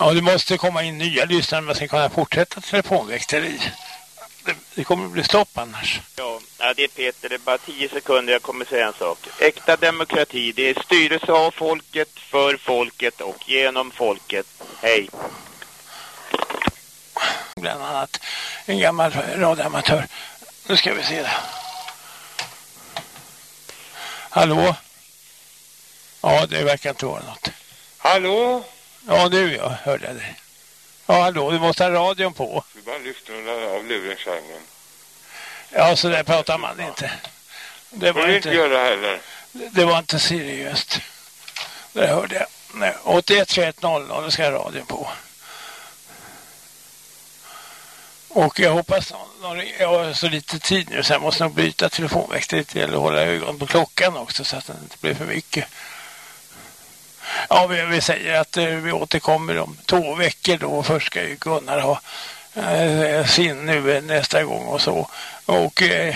Speaker 9: Ja, det måste komma in nya lyssnare man ska kunna fortsätta telefonväkteri. Det, det kommer att bli stopp annars.
Speaker 10: Ja, det är Peter. Det är bara tio sekunder jag kommer säga en sak. Äkta demokrati, det är styrelse av folket, för folket och genom folket. Hej.
Speaker 9: Bland annat en gammal radioamatör. Nu ska vi se det. Hallå? Ja, det verkar inte vara något.
Speaker 14: Hallå?
Speaker 9: Ja, nu jag hörde jag dig. Ja, hallå, du måste ha radion på.
Speaker 14: Du bara lyfter den av lurenskärmen.
Speaker 9: Ja, så där pratar man inte.
Speaker 14: Det var inte, inte göra heller.
Speaker 9: Det var inte seriöst. Det hörde jag. Nej, 81 21 00, då ska jag radion på. Och jag hoppas jag har så lite tid nu så jag måste nog byta telefonväxter lite eller hålla ögonen på klockan också så att det inte blir för mycket. Ja, vi, vi säger att eh, vi återkommer om två veckor då. Först ska ju Gunnar ha eh, sin nu eh, nästa gång och så. Och eh,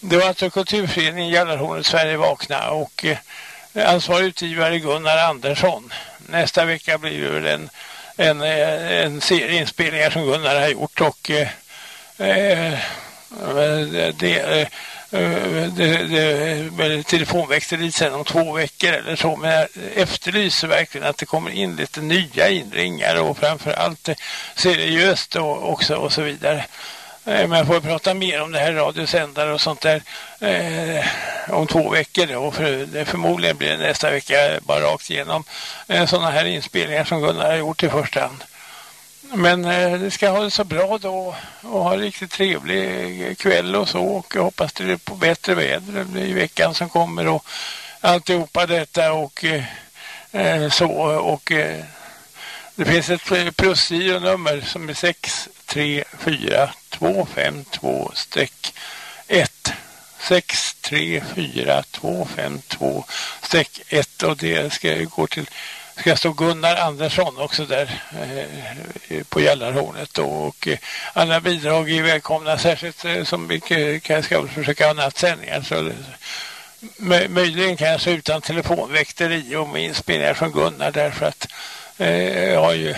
Speaker 9: det var alltså kulturföreningen Gällarhornet Sverige vakna och eh, ansvarig utgivare Gunnar Andersson. Nästa vecka blir det väl en, en, eh, en serie inspelningar som Gunnar har gjort och eh, eh det, eh, Eh, det, det, telefonväxter lite sen om två veckor eller så men jag efterlyser verkligen att det kommer in lite nya inringar och framförallt eh, seriöst och, också och så vidare. Eh, men jag får prata mer om det här radiosändare och sånt där eh, om två veckor då. För det förmodligen blir det nästa vecka bara rakt igenom eh, sådana här inspelningar som Gunnar har gjort i första hand. Men eh, det ska ha det så bra då och ha en riktigt trevlig kväll och så. Och jag hoppas det är på bättre väder. I veckan som kommer och alltihopa detta och eh, eh så. Och eh, det finns ett plusgironummer som är 634252-1 634252-1 och det ska gå till ska stå Gunnar Andersson också där eh, på Gällarhornet och eh, alla bidrag är välkomna särskilt eh, som vi kan ska försöka ha nattsändningar så möjligen kanske utan telefonväkteri och med inspelningar från Gunnar därför att eh, jag har ju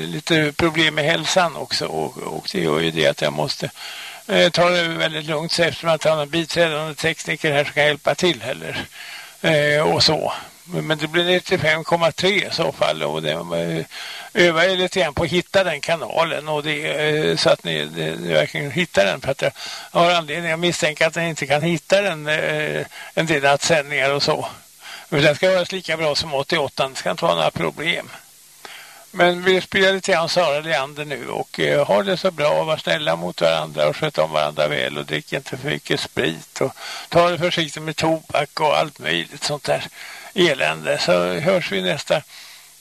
Speaker 9: lite problem med hälsan också och, och det gör ju det att jag måste eh, ta det väldigt lugnt så eftersom jag inte har någon biträdande tekniker här som kan hjälpa till heller eh, och så. Men det blir 95,3 i så fall och det övar jag lite grann på att hitta den kanalen och det eh, så att ni, ni verkligen hittar den för att jag har anledning att misstänka att ni inte kan hitta den eh, en del nattsändningar och så. Men den ska vara lika bra som 88, det ska inte vara några problem. Men vi spelar lite grann Sara Leander nu och eh, har det så bra och var snälla mot varandra och sköt om varandra väl och drick inte för mycket sprit och ta det försiktigt med tobak och allt möjligt sånt där elände. Så hörs vi nästa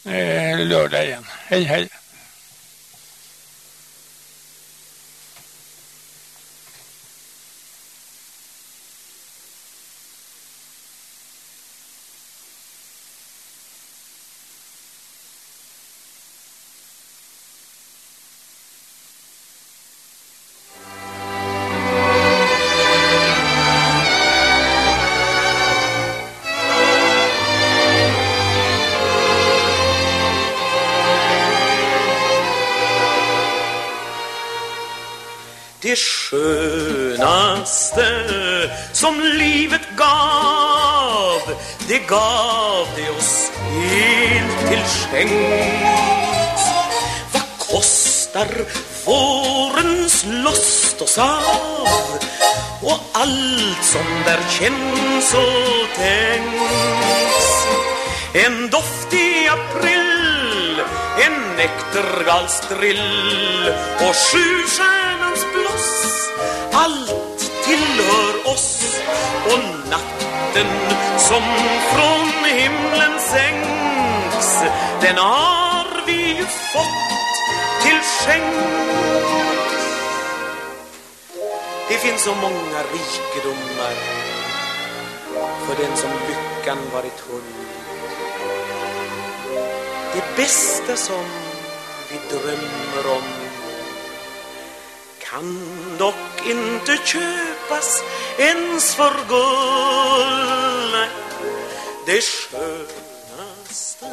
Speaker 9: eh, lördag igen. Hej hej!
Speaker 8: Det skönaste som livet gav. Det gav det oss helt till skänks. Vad kostar vårens lust oss av och allt som där känns och tänks. En doftig april, en näktergalstrill och sju oss. Allt tillhör oss. Och natten som från himlen sänks den har vi ju fått till skänks. Det finns så många rikedomar för den som lyckan varit hund Det bästa som vi drömmer om kan dock inte köpas ens för guld. Det skönaste